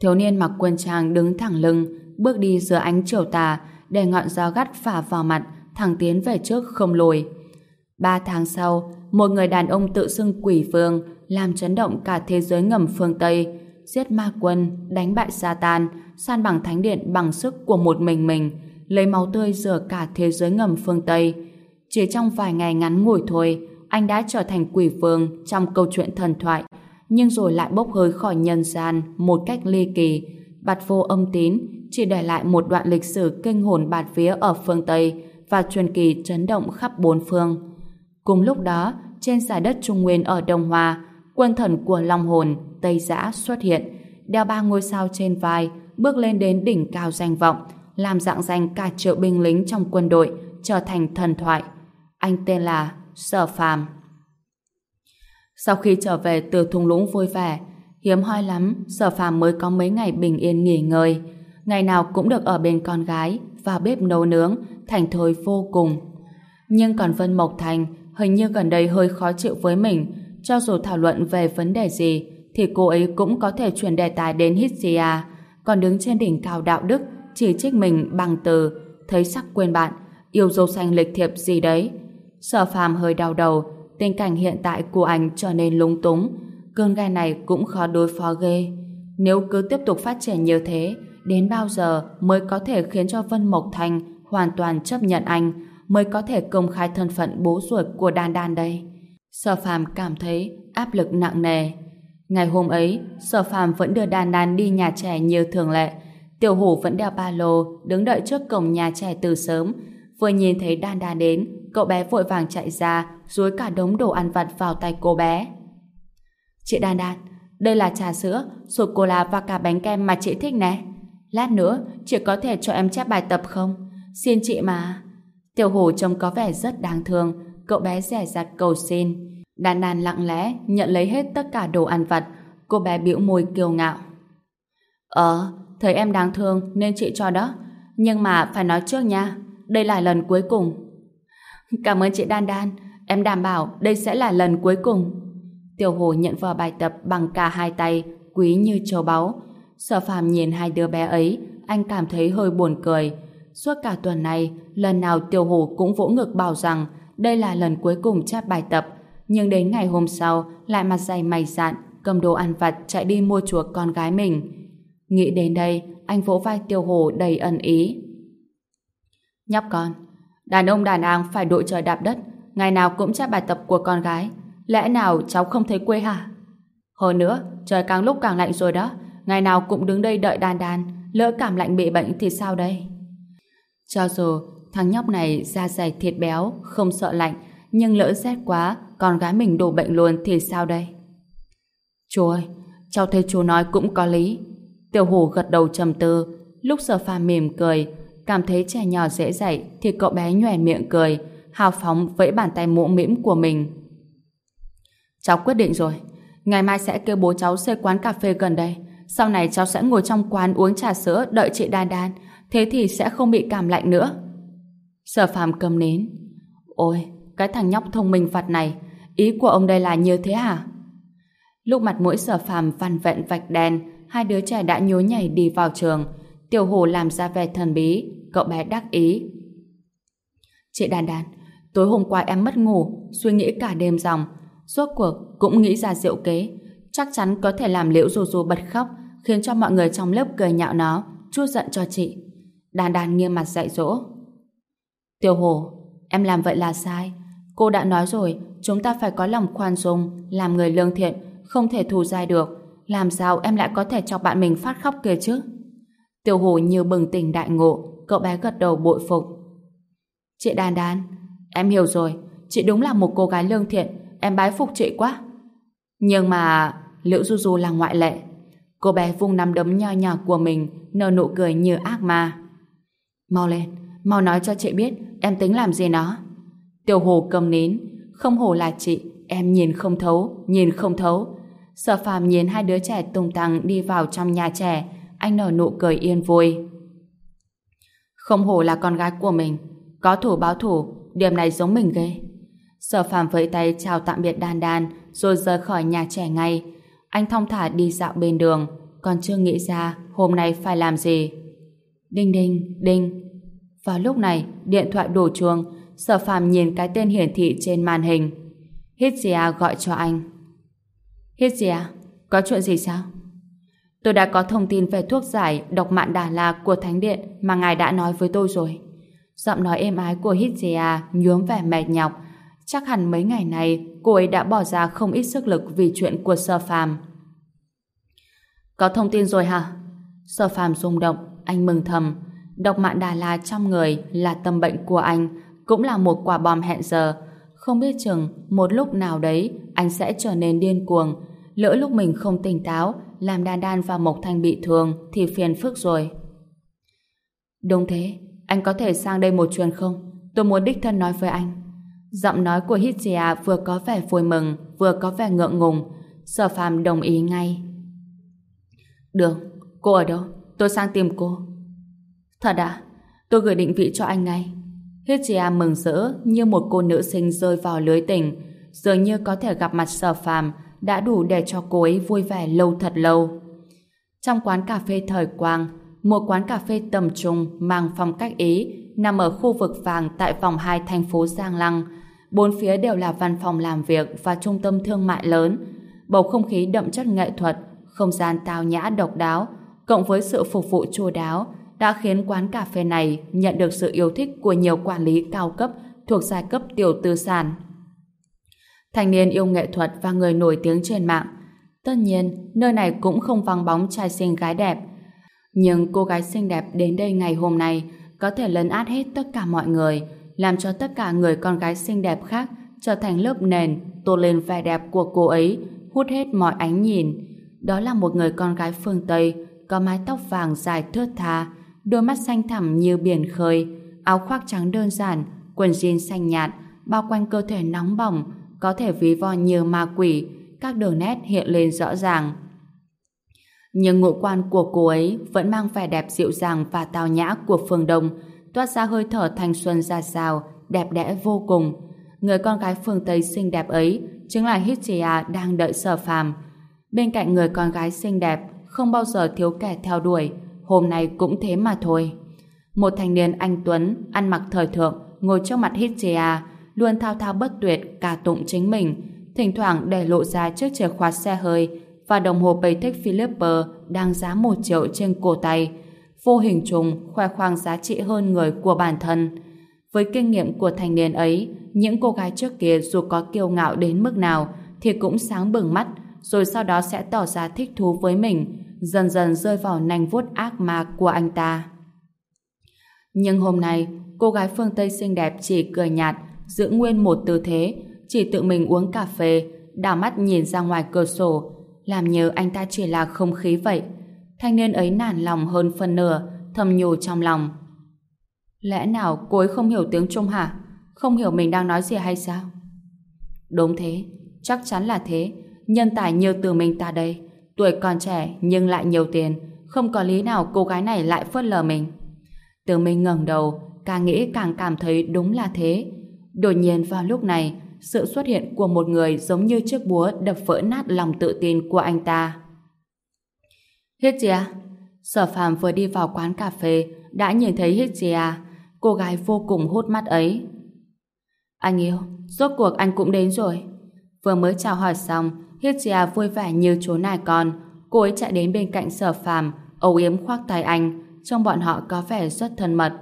Thiếu niên mặc quân trang đứng thẳng lưng, bước đi giữa ánh chiều tà, để ngọn gió gắt phả vào mặt, thẳng tiến về trước không lùi. Ba tháng sau, một người đàn ông tự xưng quỷ vương làm chấn động cả thế giới ngầm phương Tây, giết ma quân, đánh bại Satan, san bằng thánh điện bằng sức của một mình mình, lấy máu tươi rửa cả thế giới ngầm phương Tây. Chỉ trong vài ngày ngắn ngủi thôi, anh đã trở thành quỷ vương trong câu chuyện thần thoại, nhưng rồi lại bốc hơi khỏi nhân gian một cách ly kỳ, bạt vô âm tín, chỉ để lại một đoạn lịch sử kinh hồn bạt vía ở phương Tây và truyền kỳ chấn động khắp bốn phương. Cùng lúc đó, trên giải đất Trung Nguyên ở Đông Hoa, quân thần của Long Hồn, Tây Giã xuất hiện, đeo ba ngôi sao trên vai, bước lên đến đỉnh cao danh vọng, làm dạng danh cả triệu binh lính trong quân đội, trở thành thần thoại. Anh tên là Sở Phàm. Sau khi trở về từ thung lũng vui vẻ, hiếm hoi lắm Sở Phàm mới có mấy ngày bình yên nghỉ ngơi. Ngày nào cũng được ở bên con gái, vào bếp nấu nướng, thành thơi vô cùng. Nhưng còn Vân Mộc Thành hình như gần đây hơi khó chịu với mình, cho dù thảo luận về vấn đề gì, thì cô ấy cũng có thể chuyển đề tài đến Hisia, à. còn đứng trên đỉnh cao đạo đức, chỉ trích mình bằng từ, thấy sắc quên bạn, yêu dâu xanh lịch thiệp gì đấy. Sở phàm hơi đau đầu, tình cảnh hiện tại của anh trở nên lung túng, cơn gai này cũng khó đối phó ghê. Nếu cứ tiếp tục phát triển như thế, đến bao giờ mới có thể khiến cho Vân Mộc Thành hoàn toàn chấp nhận anh, mới có thể công khai thân phận bố ruột của Đan Đan đây? Sở phàm cảm thấy áp lực nặng nề. Ngày hôm ấy, Sở phàm vẫn đưa Đan Đan đi nhà trẻ như thường lệ. Tiểu hủ vẫn đeo ba lô, đứng đợi trước cổng nhà trẻ từ sớm. Vừa nhìn thấy Đan Đan đến, cậu bé vội vàng chạy ra, dúi cả đống đồ ăn vặt vào tay cô bé. Chị Đan Đan, đây là trà sữa, sô-cô-la và cả bánh kem mà chị thích nè. Lát nữa, chị có thể cho em chép bài tập không? Xin chị mà. Tiểu hổ trông có vẻ rất đáng thương, cậu bé rẻ rặt cầu xin. Đàn Đan lặng lẽ nhận lấy hết tất cả đồ ăn vặt, cô bé bĩu môi kiêu ngạo. Ờ, thấy em đáng thương nên chị cho đó, nhưng mà phải nói trước nha, đây là lần cuối cùng. Cảm ơn chị Đan Đan, em đảm bảo đây sẽ là lần cuối cùng. Tiểu Hồ nhận vào bài tập bằng cả hai tay, quý như châu báu. Sở phàm nhìn hai đứa bé ấy, anh cảm thấy hơi buồn cười. Suốt cả tuần này, lần nào Tiểu Hổ cũng vỗ ngực bảo rằng đây là lần cuối cùng chép bài tập, nhưng đến ngày hôm sau lại mặt dày mày dạn, cầm đồ ăn vặt chạy đi mua chuộc con gái mình. Nghĩ đến đây, anh vỗ vai Tiêu Hổ đầy ẩn ý. Nhóc con, đàn ông đàn an phải đội trời đạp đất, ngày nào cũng chép bài tập của con gái. Lẽ nào cháu không thấy quê hả? Hơn nữa, trời càng lúc càng lạnh rồi đó, ngày nào cũng đứng đây đợi đàn đàn, lỡ cảm lạnh bị bệnh thì sao đây? Cho dù thằng nhóc này da dày thịt béo, không sợ lạnh, nhưng lỡ rét quá, con gái mình đổ bệnh luôn thì sao đây? Chú ơi, cháu thấy chú nói cũng có lý. Tiểu hổ gật đầu trầm tư, lúc sở pha mỉm cười, cảm thấy trẻ nhỏ dễ dạy thì cậu bé nhòe miệng cười, hào phóng vẫy bàn tay mũ mĩm của mình. Cháu quyết định rồi. Ngày mai sẽ kêu bố cháu xây quán cà phê gần đây. Sau này cháu sẽ ngồi trong quán uống trà sữa đợi chị Đan Đan. Thế thì sẽ không bị cảm lạnh nữa. Sở phàm cầm nến. Ôi, cái thằng nhóc thông minh vặt này. Ý của ông đây là như thế hả? Lúc mặt mũi sở phàm vằn vẹn vạch đen, hai đứa trẻ đã nhố nhảy đi vào trường. Tiểu hồ làm ra vẻ thần bí, cậu bé đắc ý. Chị Đan Đan, tối hôm qua em mất ngủ, suy nghĩ cả đêm dòng. Rốt cuộc cũng nghĩ ra diệu kế. Chắc chắn có thể làm liễu dù dù bật khóc, khiến cho mọi người trong lớp cười nhạo nó, chút giận cho chị. Đan Đan nghiêm mặt dạy dỗ. Tiểu hồ, em làm vậy là sai. Cô đã nói rồi, chúng ta phải có lòng khoan dung, làm người lương thiện, không thể thù dai được. Làm sao em lại có thể cho bạn mình phát khóc kia chứ? Tiểu hồ như bừng tỉnh đại ngộ, cậu bé gật đầu bội phục. Chị Đan Đan, em hiểu rồi, chị đúng là một cô gái lương thiện, em bái phục chị quá. Nhưng mà, Liễu Du Du là ngoại lệ. Cô bé vung nắm đấm nho nhỏ của mình, nở nụ cười như ác ma. Mau lên, mau nói cho chị biết em tính làm gì nó. Tiểu hồ cầm nín, không hồ là chị, em nhìn không thấu, nhìn không thấu. Sở phàm nhìn hai đứa trẻ tung tăng đi vào trong nhà trẻ, anh nở nụ cười yên vui. Không hổ là con gái của mình, có thủ báo thủ, điểm này giống mình ghê. Sở phàm vẫy tay chào tạm biệt đan đan, rồi rời khỏi nhà trẻ ngay. Anh thong thả đi dạo bên đường, còn chưa nghĩ ra hôm nay phải làm gì. Đinh đinh, đinh. Vào lúc này, điện thoại đổ chuông, sở phàm nhìn cái tên hiển thị trên màn hình. Hitzia gọi cho anh. Hitzia, có chuyện gì sao? Tôi đã có thông tin về thuốc giải độc mạng Đà La của Thánh Điện mà ngài đã nói với tôi rồi. Giọng nói êm ái của Hitzia nhuốm vẻ mệt nhọc. Chắc hẳn mấy ngày này cô ấy đã bỏ ra không ít sức lực vì chuyện của Sơ Phàm. Có thông tin rồi hả? Sơ Phàm rung động, anh mừng thầm. Độc mạn Đà La trong người là tâm bệnh của anh, cũng là một quả bom hẹn giờ. Không biết chừng, một lúc nào đấy, anh sẽ trở nên điên cuồng. Lỡ lúc mình không tỉnh táo, làm Đan Đan và Mộc Thanh bị thương, thì phiền phức rồi. Đúng thế, anh có thể sang đây một chuyến không? Tôi muốn đích thân nói với anh. Giọng nói của Hitia vừa có vẻ vui mừng, vừa có vẻ ngượng ngùng. Sở phàm đồng ý ngay. Được, cô ở đâu? Tôi sang tìm cô. Thật à? Tôi gửi định vị cho anh ngay. Hitia mừng rỡ như một cô nữ sinh rơi vào lưới tình. Dường như có thể gặp mặt sở phàm đã đủ để cho cô ấy vui vẻ lâu thật lâu. Trong quán cà phê thời quang, một quán cà phê tầm trung mang phong cách Ý nằm ở khu vực vàng tại vòng 2 thành phố Giang Lăng. Bốn phía đều là văn phòng làm việc và trung tâm thương mại lớn. Bầu không khí đậm chất nghệ thuật, không gian tao nhã độc đáo, cộng với sự phục vụ chu đáo, đã khiến quán cà phê này nhận được sự yêu thích của nhiều quản lý cao cấp thuộc giai cấp tiểu tư sản. Thanh niên yêu nghệ thuật và người nổi tiếng trên mạng. Tất nhiên, nơi này cũng không vắng bóng trai xinh gái đẹp. Nhưng cô gái xinh đẹp đến đây ngày hôm nay có thể lấn át hết tất cả mọi người, làm cho tất cả người con gái xinh đẹp khác trở thành lớp nền, tô lên vẻ đẹp của cô ấy, hút hết mọi ánh nhìn. Đó là một người con gái phương Tây, có mái tóc vàng dài thướt tha, đôi mắt xanh thẳm như biển khơi, áo khoác trắng đơn giản, quần jean xanh nhạt, bao quanh cơ thể nóng bỏng, có thể ví von như ma quỷ, các đường nét hiện lên rõ ràng. Nhưng ngũ quan của cô ấy vẫn mang vẻ đẹp dịu dàng và tào nhã của phương Đông, toát ra hơi thở thanh xuân ra sao, đẹp đẽ vô cùng. Người con gái phương Tây xinh đẹp ấy chính là Hitchia đang đợi sở phàm. Bên cạnh người con gái xinh đẹp không bao giờ thiếu kẻ theo đuổi, hôm nay cũng thế mà thôi. Một thanh niên anh Tuấn, ăn mặc thời thượng, ngồi trước mặt Hitchia, luôn thao thao bất tuyệt ca tụng chính mình, thỉnh thoảng để lộ ra chiếc chìa khóa xe hơi và đồng hồ Patek Philippe đang giá một triệu trên cổ tay, vô hình trùng khoe khoang giá trị hơn người của bản thân. Với kinh nghiệm của thành niên ấy, những cô gái trước kia dù có kiêu ngạo đến mức nào thì cũng sáng bừng mắt, rồi sau đó sẽ tỏ ra thích thú với mình, dần dần rơi vào nành vuốt ác ma của anh ta. Nhưng hôm nay, cô gái phương Tây xinh đẹp chỉ cười nhạt, giữ nguyên một tư thế, chỉ tự mình uống cà phê, đảo mắt nhìn ra ngoài cửa sổ, làm như anh ta chỉ là không khí vậy. Thanh niên ấy nản lòng hơn phần nửa, thầm nhủ trong lòng. Lẽ nào cô ấy không hiểu tiếng Trung hả? Không hiểu mình đang nói gì hay sao? Đúng thế, chắc chắn là thế. Nhân tài như từ mình ta đây, tuổi còn trẻ nhưng lại nhiều tiền, không có lý nào cô gái này lại phớt lờ mình. Từ mình ngẩng đầu, càng nghĩ càng cảm thấy đúng là thế. Đột nhiên vào lúc này, sự xuất hiện của một người giống như chiếc búa đập vỡ nát lòng tự tin của anh ta. Hít chị à? Sở phàm vừa đi vào quán cà phê, đã nhìn thấy Hít chị à? Cô gái vô cùng hút mắt ấy. Anh yêu, rốt cuộc anh cũng đến rồi. Vừa mới chào hỏi xong, Hitzia vui vẻ như chú nài con. Cô ấy chạy đến bên cạnh sở phàm, âu yếm khoác tay anh, trong bọn họ có vẻ rất thân mật.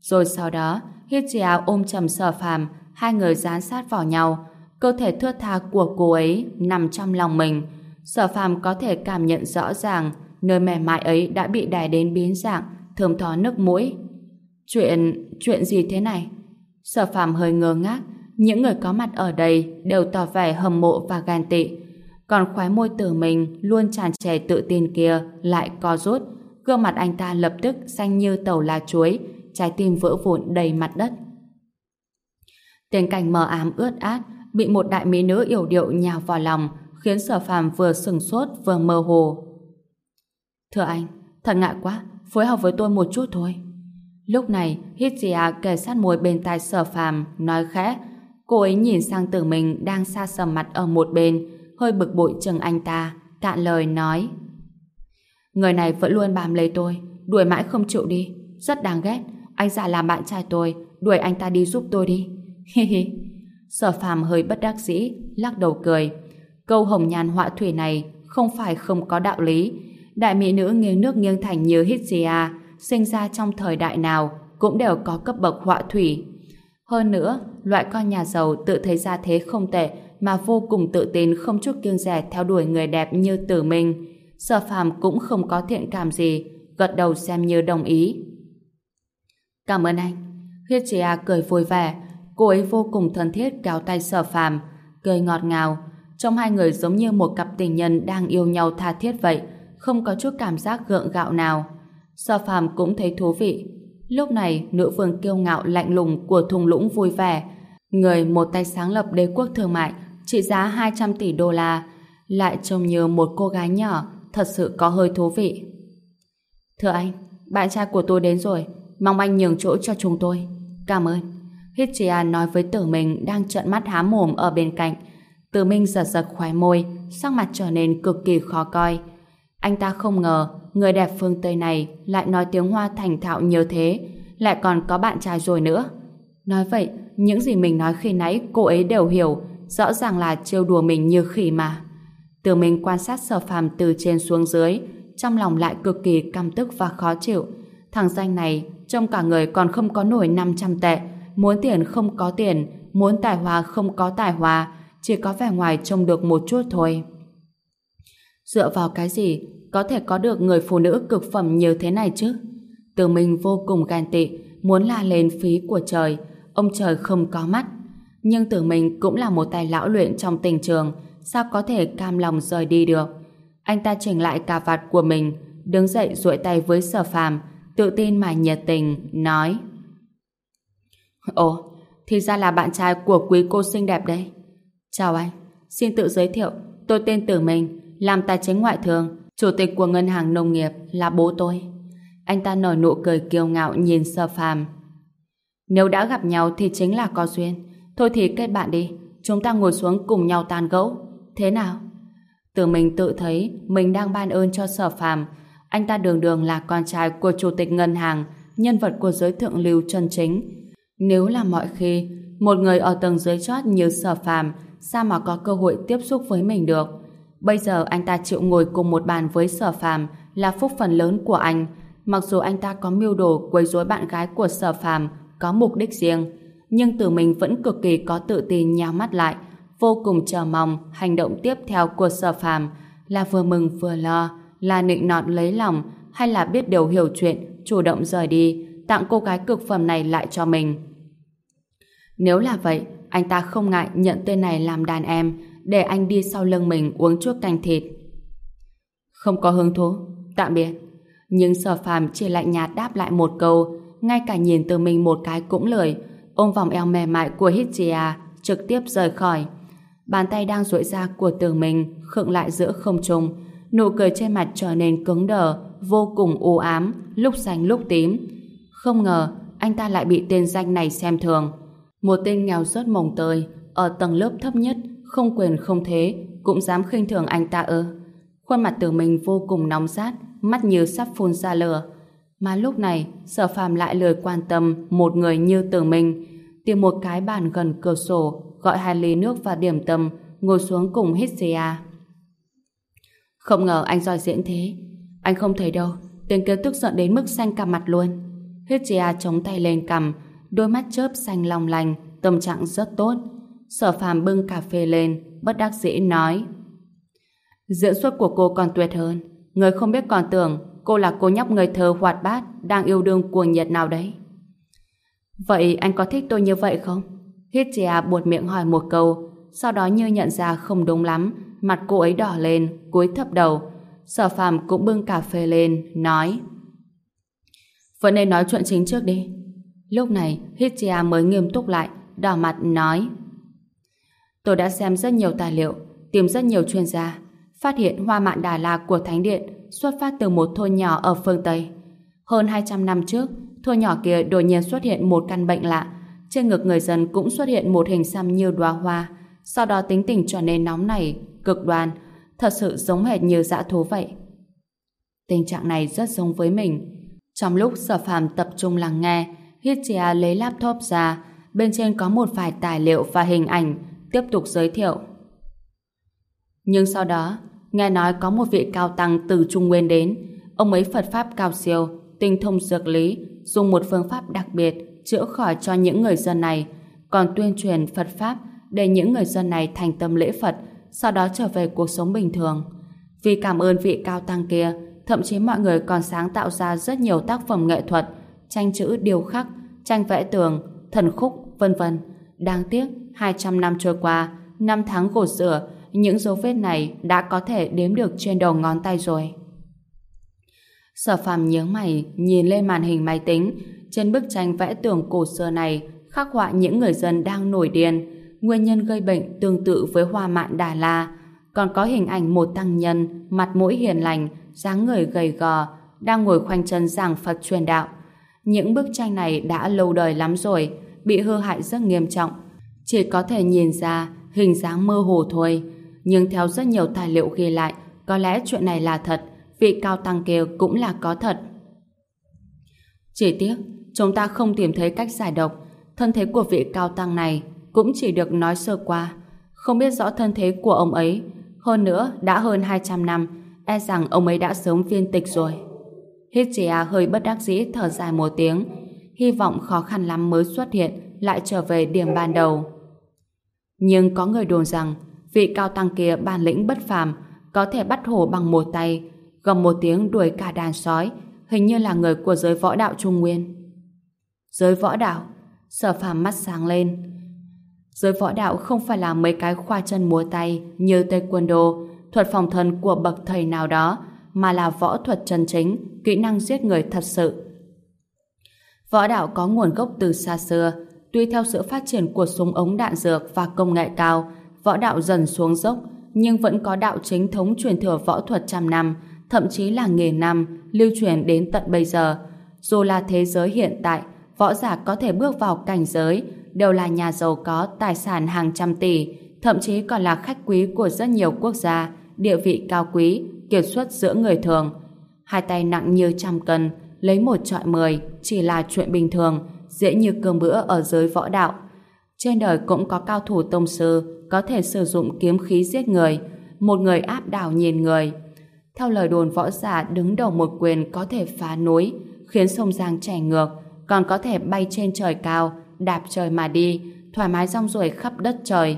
Rồi sau đó, Hitzia ôm chầm sở phàm, hai người dán sát vào nhau. Cơ thể thướt tha của cô ấy nằm trong lòng mình. Sở phàm có thể cảm nhận rõ ràng nơi mềm mại ấy đã bị đè đến biến dạng, thơm thó nước mũi. Chuyện... chuyện gì thế này? Sở phàm hơi ngơ ngác, những người có mặt ở đây đều tỏ vẻ hâm mộ và ghen tị. Còn khoái môi tử mình luôn tràn trề tự tin kia lại co rút, gương mặt anh ta lập tức xanh như tàu lá chuối, trái tim vỡ vụn đầy mặt đất. Tình cảnh mờ ám ướt át, bị một đại mỹ nữ yểu điệu nhào vào lòng, khiến sở phàm vừa sừng sốt vừa mơ hồ. Thưa anh, thật ngại quá, phối hợp với tôi một chút thôi. Lúc này, Hitzia kề sát môi bên tai sở phàm, nói khẽ. Cô ấy nhìn sang tử mình đang xa sầm mặt ở một bên, hơi bực bội chừng anh ta, cạn lời nói. Người này vẫn luôn bám lấy tôi, đuổi mãi không chịu đi. Rất đáng ghét, anh giả làm bạn trai tôi, đuổi anh ta đi giúp tôi đi. Hi hi. Sở phàm hơi bất đắc dĩ, lắc đầu cười. Câu hồng nhàn họa thủy này không phải không có đạo lý. Đại mỹ nữ nghiêng nước nghiêng thành như Hitzia sinh ra trong thời đại nào cũng đều có cấp bậc họa thủy. Hơn nữa, loại con nhà giàu tự thấy ra thế không tệ mà vô cùng tự tin không chút kiêng dè theo đuổi người đẹp như tử minh. Sở phàm cũng không có thiện cảm gì, gật đầu xem như đồng ý. Cảm ơn anh. Huyết cười vui vẻ, cô ấy vô cùng thân thiết kéo tay sở phàm, cười ngọt ngào. Trong hai người giống như một cặp tình nhân đang yêu nhau tha thiết vậy, không có chút cảm giác gượng gạo nào. Sở phàm cũng thấy thú vị. Lúc này, nữ vương kiêu ngạo lạnh lùng của thùng lũng vui vẻ. Người một tay sáng lập đế quốc thương mại trị giá 200 tỷ đô la lại trông như một cô gái nhỏ thật sự có hơi thú vị. Thưa anh, bạn trai của tôi đến rồi mong anh nhường chỗ cho chúng tôi. Cảm ơn. Hitchia nói với tử mình đang trợn mắt há mồm ở bên cạnh. Tử Minh giật giật khóe môi, sắc mặt trở nên cực kỳ khó coi. Anh ta không ngờ người đẹp phương Tây này lại nói tiếng Hoa thành thạo như thế, lại còn có bạn trai rồi nữa. Nói vậy, những gì mình nói khi nãy cô ấy đều hiểu, rõ ràng là trêu đùa mình như khỉ mà. Từ mình quan sát sở phàm từ trên xuống dưới, trong lòng lại cực kỳ căm tức và khó chịu. Thằng danh này, trong cả người còn không có nổi 500 tệ, muốn tiền không có tiền, muốn tài hòa không có tài hòa, chỉ có vẻ ngoài trông được một chút thôi. Dựa vào cái gì có thể có được người phụ nữ cực phẩm như thế này chứ? Từ mình vô cùng ghen tị, muốn la lên phí của trời, ông trời không có mắt. Nhưng từ mình cũng là một tài lão luyện trong tình trường, sao có thể cam lòng rời đi được? Anh ta chỉnh lại cà vạt của mình, đứng dậy duỗi tay với sở phàm, tự tin mà nhiệt tình, nói Ồ, thì ra là bạn trai của quý cô xinh đẹp đấy. Chào anh, xin tự giới thiệu, tôi tên Tử Minh, làm tài chính ngoại thường chủ tịch của ngân hàng nông nghiệp là bố tôi. Anh ta nở nụ cười kiêu ngạo nhìn sơ phàm. Nếu đã gặp nhau thì chính là có duyên. Thôi thì kết bạn đi, chúng ta ngồi xuống cùng nhau tàn gẫu. Thế nào? Từ mình tự thấy mình đang ban ơn cho sở phàm. Anh ta đường đường là con trai của chủ tịch ngân hàng, nhân vật của giới thượng lưu chân chính. Nếu là mọi khi, một người ở tầng dưới chót như sở phàm, sao mà có cơ hội tiếp xúc với mình được? Bây giờ anh ta chịu ngồi cùng một bàn với sở phàm là phúc phần lớn của anh. Mặc dù anh ta có mưu đồ quấy rối bạn gái của sở phàm có mục đích riêng, nhưng từ mình vẫn cực kỳ có tự tin nhào mắt lại, vô cùng chờ mong hành động tiếp theo của sở phàm là vừa mừng vừa lo, là nịnh nọt lấy lòng hay là biết điều hiểu chuyện, chủ động rời đi, tặng cô gái cực phẩm này lại cho mình. Nếu là vậy, anh ta không ngại nhận tên này làm đàn em, để anh đi sau lưng mình uống chuốc canh thịt. Không có hứng thú, tạm biệt. Nhưng sở phàm chỉ lạnh nhạt đáp lại một câu, ngay cả nhìn từ mình một cái cũng lười, ôm vòng eo mềm mại của Hitchia, trực tiếp rời khỏi. Bàn tay đang duỗi ra của Tường mình khựng lại giữa không trung, nụ cười trên mặt trở nên cứng đờ, vô cùng u ám, lúc xanh lúc tím. Không ngờ, anh ta lại bị tên danh này xem thường. Một tên nghèo rớt mồng tơi, ở tầng lớp thấp nhất, không quyền không thế, cũng dám khinh thường anh ta ư. Khuôn mặt tử mình vô cùng nóng rát, mắt như sắp phun ra lửa. Mà lúc này, sở phàm lại lời quan tâm một người như tử mình tìm một cái bàn gần cửa sổ, gọi hai ly nước và điểm tâm, ngồi xuống cùng hít xìa à. Không ngờ anh giỏi diễn thế. Anh không thấy đâu, tên kia tức giận đến mức xanh cả mặt luôn. Hisia à chống tay lên cằm, đôi mắt chớp xanh long lành, tâm trạng rất tốt. Sở phàm bưng cà phê lên, bất đắc dĩ nói. Diễn xuất của cô còn tuyệt hơn. Người không biết còn tưởng cô là cô nhóc người thơ hoạt bát đang yêu đương cuồng nhiệt nào đấy. Vậy anh có thích tôi như vậy không? Hitchia buột miệng hỏi một câu, sau đó như nhận ra không đúng lắm, mặt cô ấy đỏ lên, cúi thấp đầu. Sở phàm cũng bưng cà phê lên, nói Vẫn nên nói chuyện chính trước đi. Lúc này, Hitchia mới nghiêm túc lại, đỏ mặt nói Tôi đã xem rất nhiều tài liệu, tìm rất nhiều chuyên gia, phát hiện hoa mạn Đà La của Thánh Điện xuất phát từ một thôn nhỏ ở phương Tây. Hơn 200 năm trước, thôn nhỏ kia đột nhiên xuất hiện một căn bệnh lạ, trên ngực người dân cũng xuất hiện một hình xăm như đóa hoa, sau đó tính tình trở nên nóng nảy, cực đoan, thật sự giống hệt như dã thú vậy. Tình trạng này rất giống với mình. Trong lúc sở phàm tập trung lắng nghe, Hitchia lấy laptop ra, bên trên có một vài tài liệu và hình ảnh, tiếp tục giới thiệu. Nhưng sau đó, nghe nói có một vị cao tăng từ Trung Nguyên đến, ông ấy Phật Pháp cao siêu, tinh thông dược lý, dùng một phương pháp đặc biệt chữa khỏi cho những người dân này, còn tuyên truyền Phật Pháp để những người dân này thành tâm lễ Phật, sau đó trở về cuộc sống bình thường. Vì cảm ơn vị cao tăng kia, thậm chí mọi người còn sáng tạo ra rất nhiều tác phẩm nghệ thuật, tranh chữ điêu khắc, tranh vẽ tường, thần khúc, vân vân. Đáng tiếc, 200 năm trôi qua, năm tháng gột rửa, những dấu vết này đã có thể đếm được trên đầu ngón tay rồi. Sở phàm nhớ mày nhìn lên màn hình máy tính. Trên bức tranh vẽ tường cổ xưa này khắc họa những người dân đang nổi điên. Nguyên nhân gây bệnh tương tự với hoa mạn Đà La. Còn có hình ảnh một tăng nhân mặt mũi hiền lành dáng người gầy gò đang ngồi khoanh chân giảng Phật truyền đạo. Những bức tranh này đã lâu đời lắm rồi bị hư hại rất nghiêm trọng chỉ có thể nhìn ra hình dáng mơ hồ thôi nhưng theo rất nhiều tài liệu ghi lại có lẽ chuyện này là thật vị cao tăng kia cũng là có thật. Chỉ tiếc, chúng ta không tìm thấy cách giải độc. Thân thế của vị cao tăng này cũng chỉ được nói sơ qua. Không biết rõ thân thế của ông ấy. Hơn nữa, đã hơn 200 năm, e rằng ông ấy đã sớm viên tịch rồi. Hitchia hơi bất đắc dĩ thở dài một tiếng. Hy vọng khó khăn lắm mới xuất hiện, lại trở về điểm ban đầu. Nhưng có người đồn rằng, vị cao tăng kia bản lĩnh bất phàm, có thể bắt hổ bằng một tay, gầm một tiếng đuổi cả đàn sói, hình như là người của giới võ đạo Trung Nguyên. Giới võ đạo, sở phàm mắt sáng lên. Giới võ đạo không phải là mấy cái khoa chân múa tay như taekwondo, thuật phòng thân của bậc thầy nào đó, mà là võ thuật chân chính, kỹ năng giết người thật sự. Võ đạo có nguồn gốc từ xa xưa, tuy theo sự phát triển của súng ống đạn dược và công nghệ cao, võ đạo dần xuống dốc, nhưng vẫn có đạo chính thống truyền thừa võ thuật trăm năm, thậm chí là nghề năm lưu truyền đến tận bây giờ. Dù là thế giới hiện tại, võ giả có thể bước vào cảnh giới đều là nhà giàu có tài sản hàng trăm tỷ, thậm chí còn là khách quý của rất nhiều quốc gia, địa vị cao quý, kiệt xuất giữa người thường. Hai tay nặng như trăm cân, lấy một trọi mười chỉ là chuyện bình thường, dễ như cơm bữa ở giới võ đạo. Trên đời cũng có cao thủ tông sư có thể sử dụng kiếm khí giết người, một người áp đảo nhìn người, theo lời đồn võ giả đứng đầu một quyền có thể phá núi, khiến sông Giang chảy ngược, còn có thể bay trên trời cao, đạp trời mà đi, thoải mái rong ruổi khắp đất trời.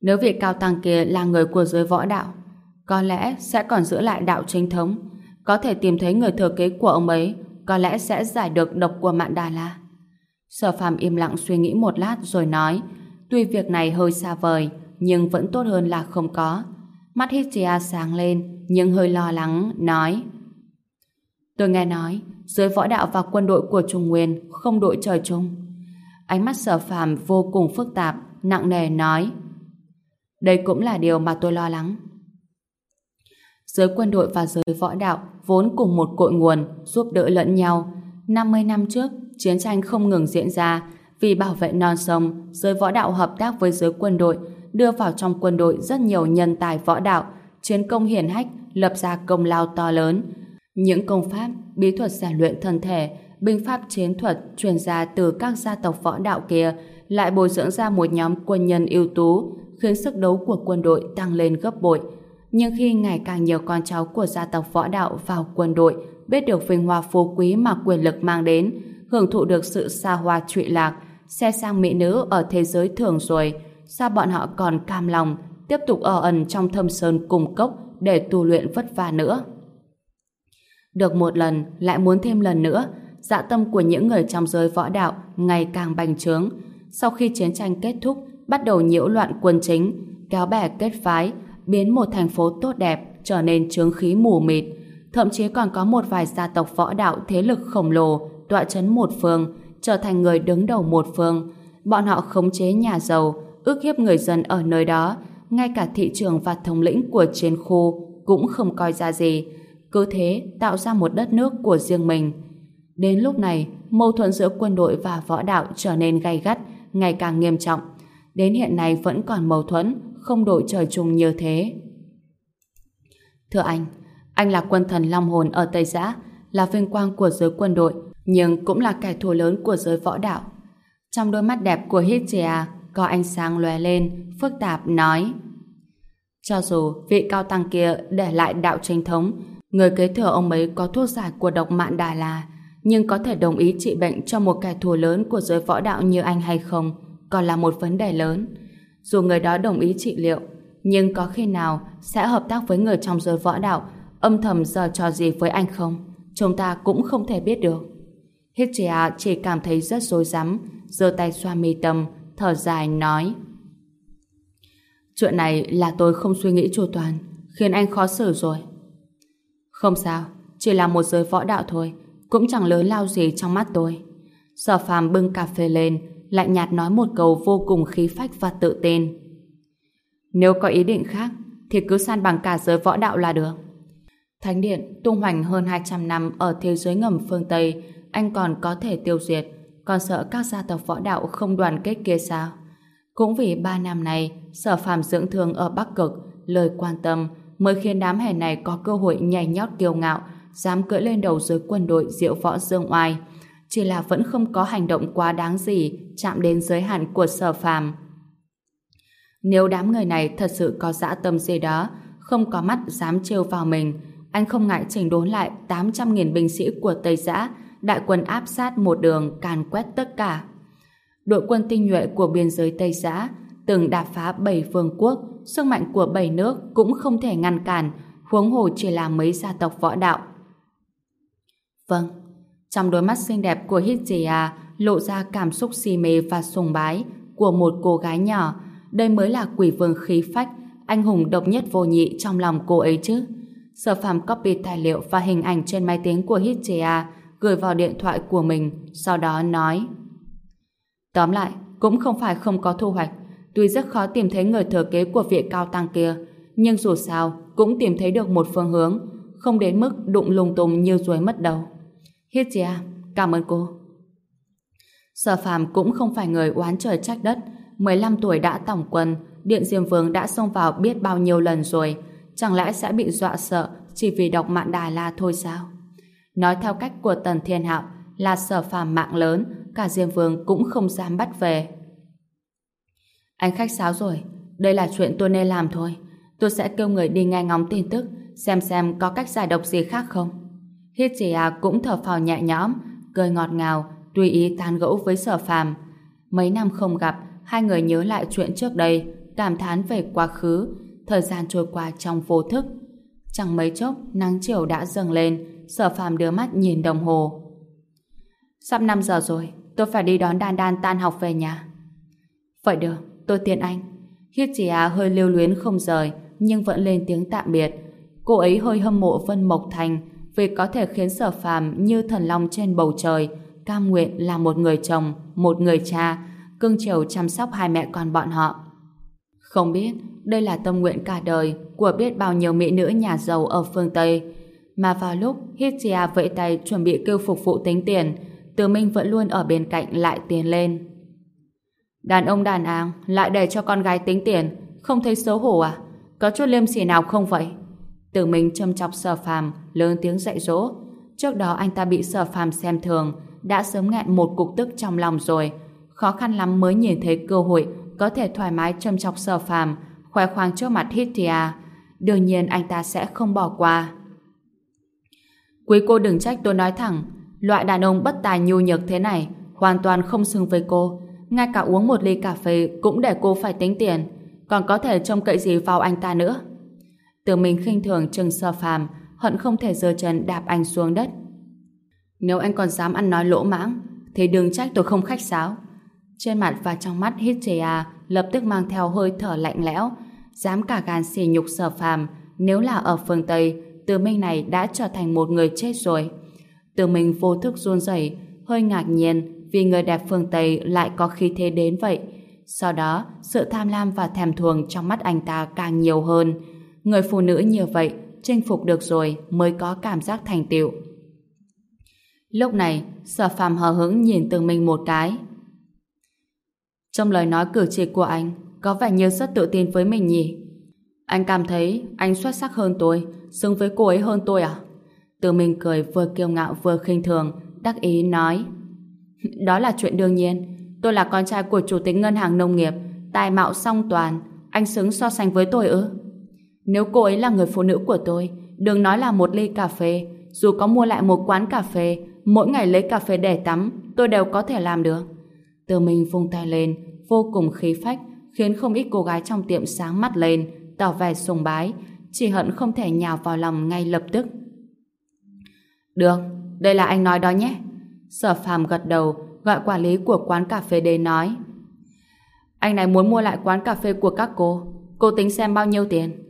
Nếu vị cao tăng kia là người của giới võ đạo, có lẽ sẽ còn giữ lại đạo chính thống, có thể tìm thấy người thừa kế của ông ấy, có lẽ sẽ giải được độc của Mạn Đà La. Sở phàm im lặng suy nghĩ một lát rồi nói, tuy việc này hơi xa vời, nhưng vẫn tốt hơn là không có. Mắt Hithia sáng lên, nhưng hơi lo lắng, nói Tôi nghe nói, dưới võ đạo và quân đội của Trung Nguyên không đội trời chung. Ánh mắt sở phàm vô cùng phức tạp, nặng nề nói Đây cũng là điều mà tôi lo lắng. Giới quân đội và giới võ đạo vốn cùng một cội nguồn giúp đỡ lẫn nhau. 50 năm trước, chiến tranh không ngừng diễn ra vì bảo vệ non sông, giới võ đạo hợp tác với giới quân đội đưa vào trong quân đội rất nhiều nhân tài võ đạo, chiến công hiển hách, lập ra công lao to lớn. Những công pháp, bí thuật rèn luyện thân thể, binh pháp chiến thuật truyền ra từ các gia tộc võ đạo kia lại bồi dưỡng ra một nhóm quân nhân ưu tú, khiến sức đấu của quân đội tăng lên gấp bội. Nhưng khi ngày càng nhiều con cháu của gia tộc võ đạo vào quân đội biết được vinh hoa phú quý mà quyền lực mang đến, hưởng thụ được sự xa hoa trụy lạc, xe sang mỹ nữ ở thế giới thường rồi, sao bọn họ còn cam lòng tiếp tục ở ẩn trong thâm sơn cùng cốc để tu luyện vất vả nữa. Được một lần, lại muốn thêm lần nữa, dạ tâm của những người trong giới võ đạo ngày càng bành trướng. Sau khi chiến tranh kết thúc, bắt đầu nhiễu loạn quân chính, kéo bè kết phái, biến một thành phố tốt đẹp trở nên trướng khí mù mịt. Thậm chí còn có một vài gia tộc võ đạo thế lực khổng lồ tọa chấn một phương, trở thành người đứng đầu một phương. Bọn họ khống chế nhà giàu, ước hiếp người dân ở nơi đó, ngay cả thị trường và thống lĩnh của trên khu cũng không coi ra gì. Cứ thế tạo ra một đất nước của riêng mình. Đến lúc này, mâu thuẫn giữa quân đội và võ đạo trở nên gay gắt, ngày càng nghiêm trọng. Đến hiện nay vẫn còn mâu thuẫn, không đổi trời chung như thế. Thưa anh, anh là quân thần Long Hồn ở Tây Giã, là vinh quang của giới quân đội, nhưng cũng là kẻ thù lớn của giới võ đạo. Trong đôi mắt đẹp của Hitchia có ánh sáng lóe lên, phức tạp nói Cho dù vị cao tăng kia để lại đạo chính thống, người kế thừa ông ấy có thuốc giải của độc mạn Đà La, nhưng có thể đồng ý trị bệnh cho một kẻ thù lớn của giới võ đạo như anh hay không, còn là một vấn đề lớn. Dù người đó đồng ý trị liệu, nhưng có khi nào sẽ hợp tác với người trong giới võ đạo âm thầm giờ trò gì với anh không? Chúng ta cũng không thể biết được. Hitchia chỉ cảm thấy rất dối rắm giơ tay xoa mi tâm, thở dài nói Chuyện này là tôi không suy nghĩ chu toàn, khiến anh khó xử rồi. Không sao, chỉ là một giới võ đạo thôi, cũng chẳng lớn lao gì trong mắt tôi. Sở phàm bưng cà phê lên, lại nhạt nói một câu vô cùng khí phách và tự tin. Nếu có ý định khác, thì cứ san bằng cả giới võ đạo là được. Thánh điện tung hoành hơn 200 năm ở thế giới ngầm phương Tây, anh còn có thể tiêu diệt, còn sợ các gia tộc võ đạo không đoàn kết kia sao? Cũng vì ba năm này, sở phàm dưỡng thương ở Bắc Cực, lời quan tâm mới khiến đám hẻ này có cơ hội nhảy nhót kiêu ngạo, dám cưỡi lên đầu giới quân đội diệu võ dương oai. Chỉ là vẫn không có hành động quá đáng gì chạm đến giới hạn của sở phàm. Nếu đám người này thật sự có dã tâm gì đó, không có mắt dám trêu vào mình, anh không ngại chỉnh đốn lại 800.000 binh sĩ của Tây Giã, đại quân áp sát một đường càn quét tất cả. Đội quân tinh nhuệ của biên giới Tây Giã từng đạp phá bảy vương quốc, sức mạnh của bảy nước cũng không thể ngăn cản, huống hồ chỉ là mấy gia tộc võ đạo. Vâng, trong đôi mắt xinh đẹp của Hithia lộ ra cảm xúc si mê và sùng bái của một cô gái nhỏ. Đây mới là quỷ vương khí phách, anh hùng độc nhất vô nhị trong lòng cô ấy chứ. Sở phàm copy tài liệu và hình ảnh trên máy tính của Hithia gửi vào điện thoại của mình, sau đó nói Tóm lại, cũng không phải không có thu hoạch. Tuy rất khó tìm thấy người thừa kế của vị cao tăng kia, nhưng dù sao cũng tìm thấy được một phương hướng, không đến mức đụng lung tung như ruồi mất đầu. Hithia, à, cảm ơn cô. Sở phàm cũng không phải người oán trời trách đất, 15 tuổi đã tổng quân, Điện Diêm Vương đã xông vào biết bao nhiêu lần rồi, chẳng lẽ sẽ bị dọa sợ chỉ vì đọc mạng Đà La thôi sao? Nói theo cách của Tần Thiên Hạo là sở phàm mạng lớn, cả Diêm Vương cũng không dám bắt về. Anh khách sáo rồi, đây là chuyện tôi nên làm thôi. Tôi sẽ kêu người đi nghe ngóng tin tức, xem xem có cách giải độc gì khác không. Hít chỉ à cũng thở phào nhẹ nhõm, cười ngọt ngào, tùy ý tán gẫu với sở phàm. Mấy năm không gặp, hai người nhớ lại chuyện trước đây, cảm thán về quá khứ, thời gian trôi qua trong vô thức. Chẳng mấy chốc, nắng chiều đã dâng lên, sở phàm đưa mắt nhìn đồng hồ. Sắp 5 giờ rồi, tôi phải đi đón Đan Đan tan học về nhà. Vậy được, tôi tiện anh. Hiết chỉ à hơi lưu luyến không rời, nhưng vẫn lên tiếng tạm biệt. Cô ấy hơi hâm mộ Vân Mộc Thành vì có thể khiến sở phàm như thần long trên bầu trời, cam nguyện là một người chồng, một người cha, cưng chiều chăm sóc hai mẹ con bọn họ. Không biết đây là tâm nguyện cả đời của biết bao nhiêu mỹ nữ nhà giàu ở phương Tây. Mà vào lúc Hitia vẫy tay chuẩn bị kêu phục vụ tính tiền, Từ Minh vẫn luôn ở bên cạnh lại tiền lên. Đàn ông đàn áng lại để cho con gái tính tiền, không thấy xấu hổ à? Có chút liêm sỉ nào không vậy? Từ Minh châm chọc sở phàm, lớn tiếng dạy dỗ. Trước đó anh ta bị sở phàm xem thường, đã sớm nghẹn một cục tức trong lòng rồi. Khó khăn lắm mới nhìn thấy cơ hội có thể thoải mái châm chọc sở phàm, khoe khoang trước mặt Hitia. Đương nhiên anh ta sẽ không bỏ qua. Quý cô đừng trách tôi nói thẳng, loại đàn ông bất tài nhu nhược thế này hoàn toàn không xứng với cô. Ngay cả uống một ly cà phê cũng để cô phải tính tiền, còn có thể trông cậy gì vào anh ta nữa. Từ mình khinh thường Trừng Sơ Phàm, hận không thể giơ chân đạp anh xuống đất. Nếu anh còn dám ăn nói lỗ mãng, thì đừng trách tôi không khách sáo. Trên mặt và trong mắt Hitchia lập tức mang theo hơi thở lạnh lẽo, dám cả gan xỉ nhục Sở Phàm, nếu là ở phương Tây, Từ Minh này đã trở thành một người chết rồi. Từ Minh vô thức run rẩy, hơi ngạc nhiên vì người đẹp phương Tây lại có khí thế đến vậy. Sau đó, sự tham lam và thèm thuồng trong mắt anh ta càng nhiều hơn. Người phụ nữ như vậy, chinh phục được rồi mới có cảm giác thành tựu. Lúc này, sở phàm hờ hững nhìn từ mình một cái. Trong lời nói cử chỉ của anh, có vẻ như rất tự tin với mình nhỉ? Anh cảm thấy anh xuất sắc hơn tôi, xứng với cô ấy hơn tôi à? Từ mình cười vừa kiêu ngạo vừa khinh thường, đắc ý nói. Đó là chuyện đương nhiên. Tôi là con trai của chủ tịch ngân hàng nông nghiệp, tài mạo song toàn. Anh xứng so sánh với tôi ư? Nếu cô ấy là người phụ nữ của tôi, đừng nói là một ly cà phê, dù có mua lại một quán cà phê, mỗi ngày lấy cà phê để tắm, tôi đều có thể làm được. Từ mình vung tay lên, vô cùng khí phách, khiến không ít cô gái trong tiệm sáng mắt lên, tỏ vẻ sùng bái, chỉ hận không thể nhào vào lòng ngay lập tức. Được, đây là anh nói đó nhé. Sở phàm gật đầu, gọi quản lý của quán cà phê đến nói. Anh này muốn mua lại quán cà phê của các cô. Cô tính xem bao nhiêu tiền?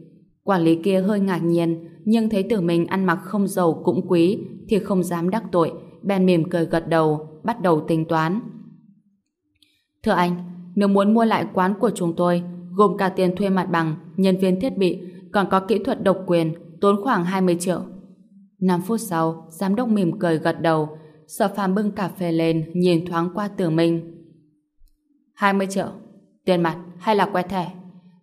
Quản lý kia hơi ngạc nhiên, nhưng thấy tử mình ăn mặc không giàu cũng quý, thì không dám đắc tội, bèn mỉm cười gật đầu, bắt đầu tính toán. Thưa anh, nếu muốn mua lại quán của chúng tôi, gồm cả tiền thuê mặt bằng, nhân viên thiết bị, còn có kỹ thuật độc quyền, tốn khoảng 20 triệu. 5 phút sau, giám đốc mỉm cười gật đầu, Sở phàm bưng cà phê lên, nhìn thoáng qua Tử Minh. 20 triệu, tiền mặt hay là quẹt thẻ?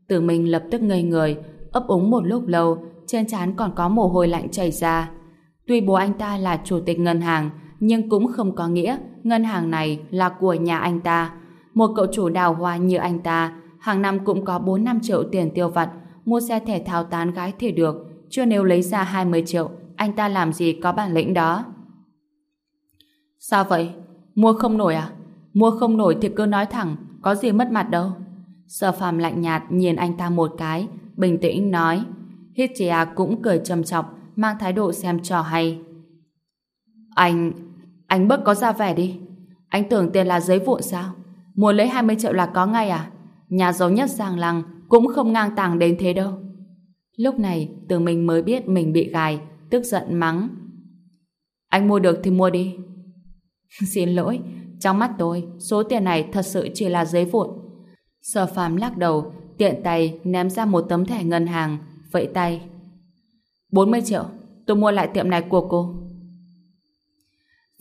Tử Minh lập tức ngây người, ấp úng một lúc lâu, trên trán còn có mồ hôi lạnh chảy ra. Tuy bố anh ta là chủ tịch ngân hàng, nhưng cũng không có nghĩa ngân hàng này là của nhà anh ta. Một cậu chủ đào hoa như anh ta, hàng năm cũng có 4-5 triệu tiền tiêu vặt, mua xe thể thao tán gái thì được, chưa nếu lấy ra 20 triệu, anh ta làm gì có bản lĩnh đó. Sao vậy? Mua không nổi à? Mua không nổi thì cứ nói thẳng, có gì mất mặt đâu. Sở phàm lạnh nhạt nhìn anh ta một cái, bình tĩnh nói. Hitchia cũng cười trầm trọng mang thái độ xem trò hay. Anh... anh bớt có ra vẻ đi. Anh tưởng tiền là giấy vụn sao? muốn lấy 20 triệu là có ngay à? Nhà giàu nhất Giang Lăng cũng không ngang tàng đến thế đâu. Lúc này, từ mình mới biết mình bị gài, tức giận mắng. Anh mua được thì mua đi. Xin lỗi, trong mắt tôi, số tiền này thật sự chỉ là giấy vụn. Sở phàm lắc đầu, tiện tay ném ra một tấm thẻ ngân hàng, vẫy tay. 40 triệu, tôi mua lại tiệm này của cô.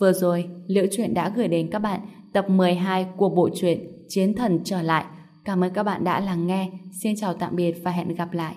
Vừa rồi, Liễu Chuyện đã gửi đến các bạn tập 12 của bộ truyện Chiến Thần Trở Lại. Cảm ơn các bạn đã lắng nghe. Xin chào tạm biệt và hẹn gặp lại.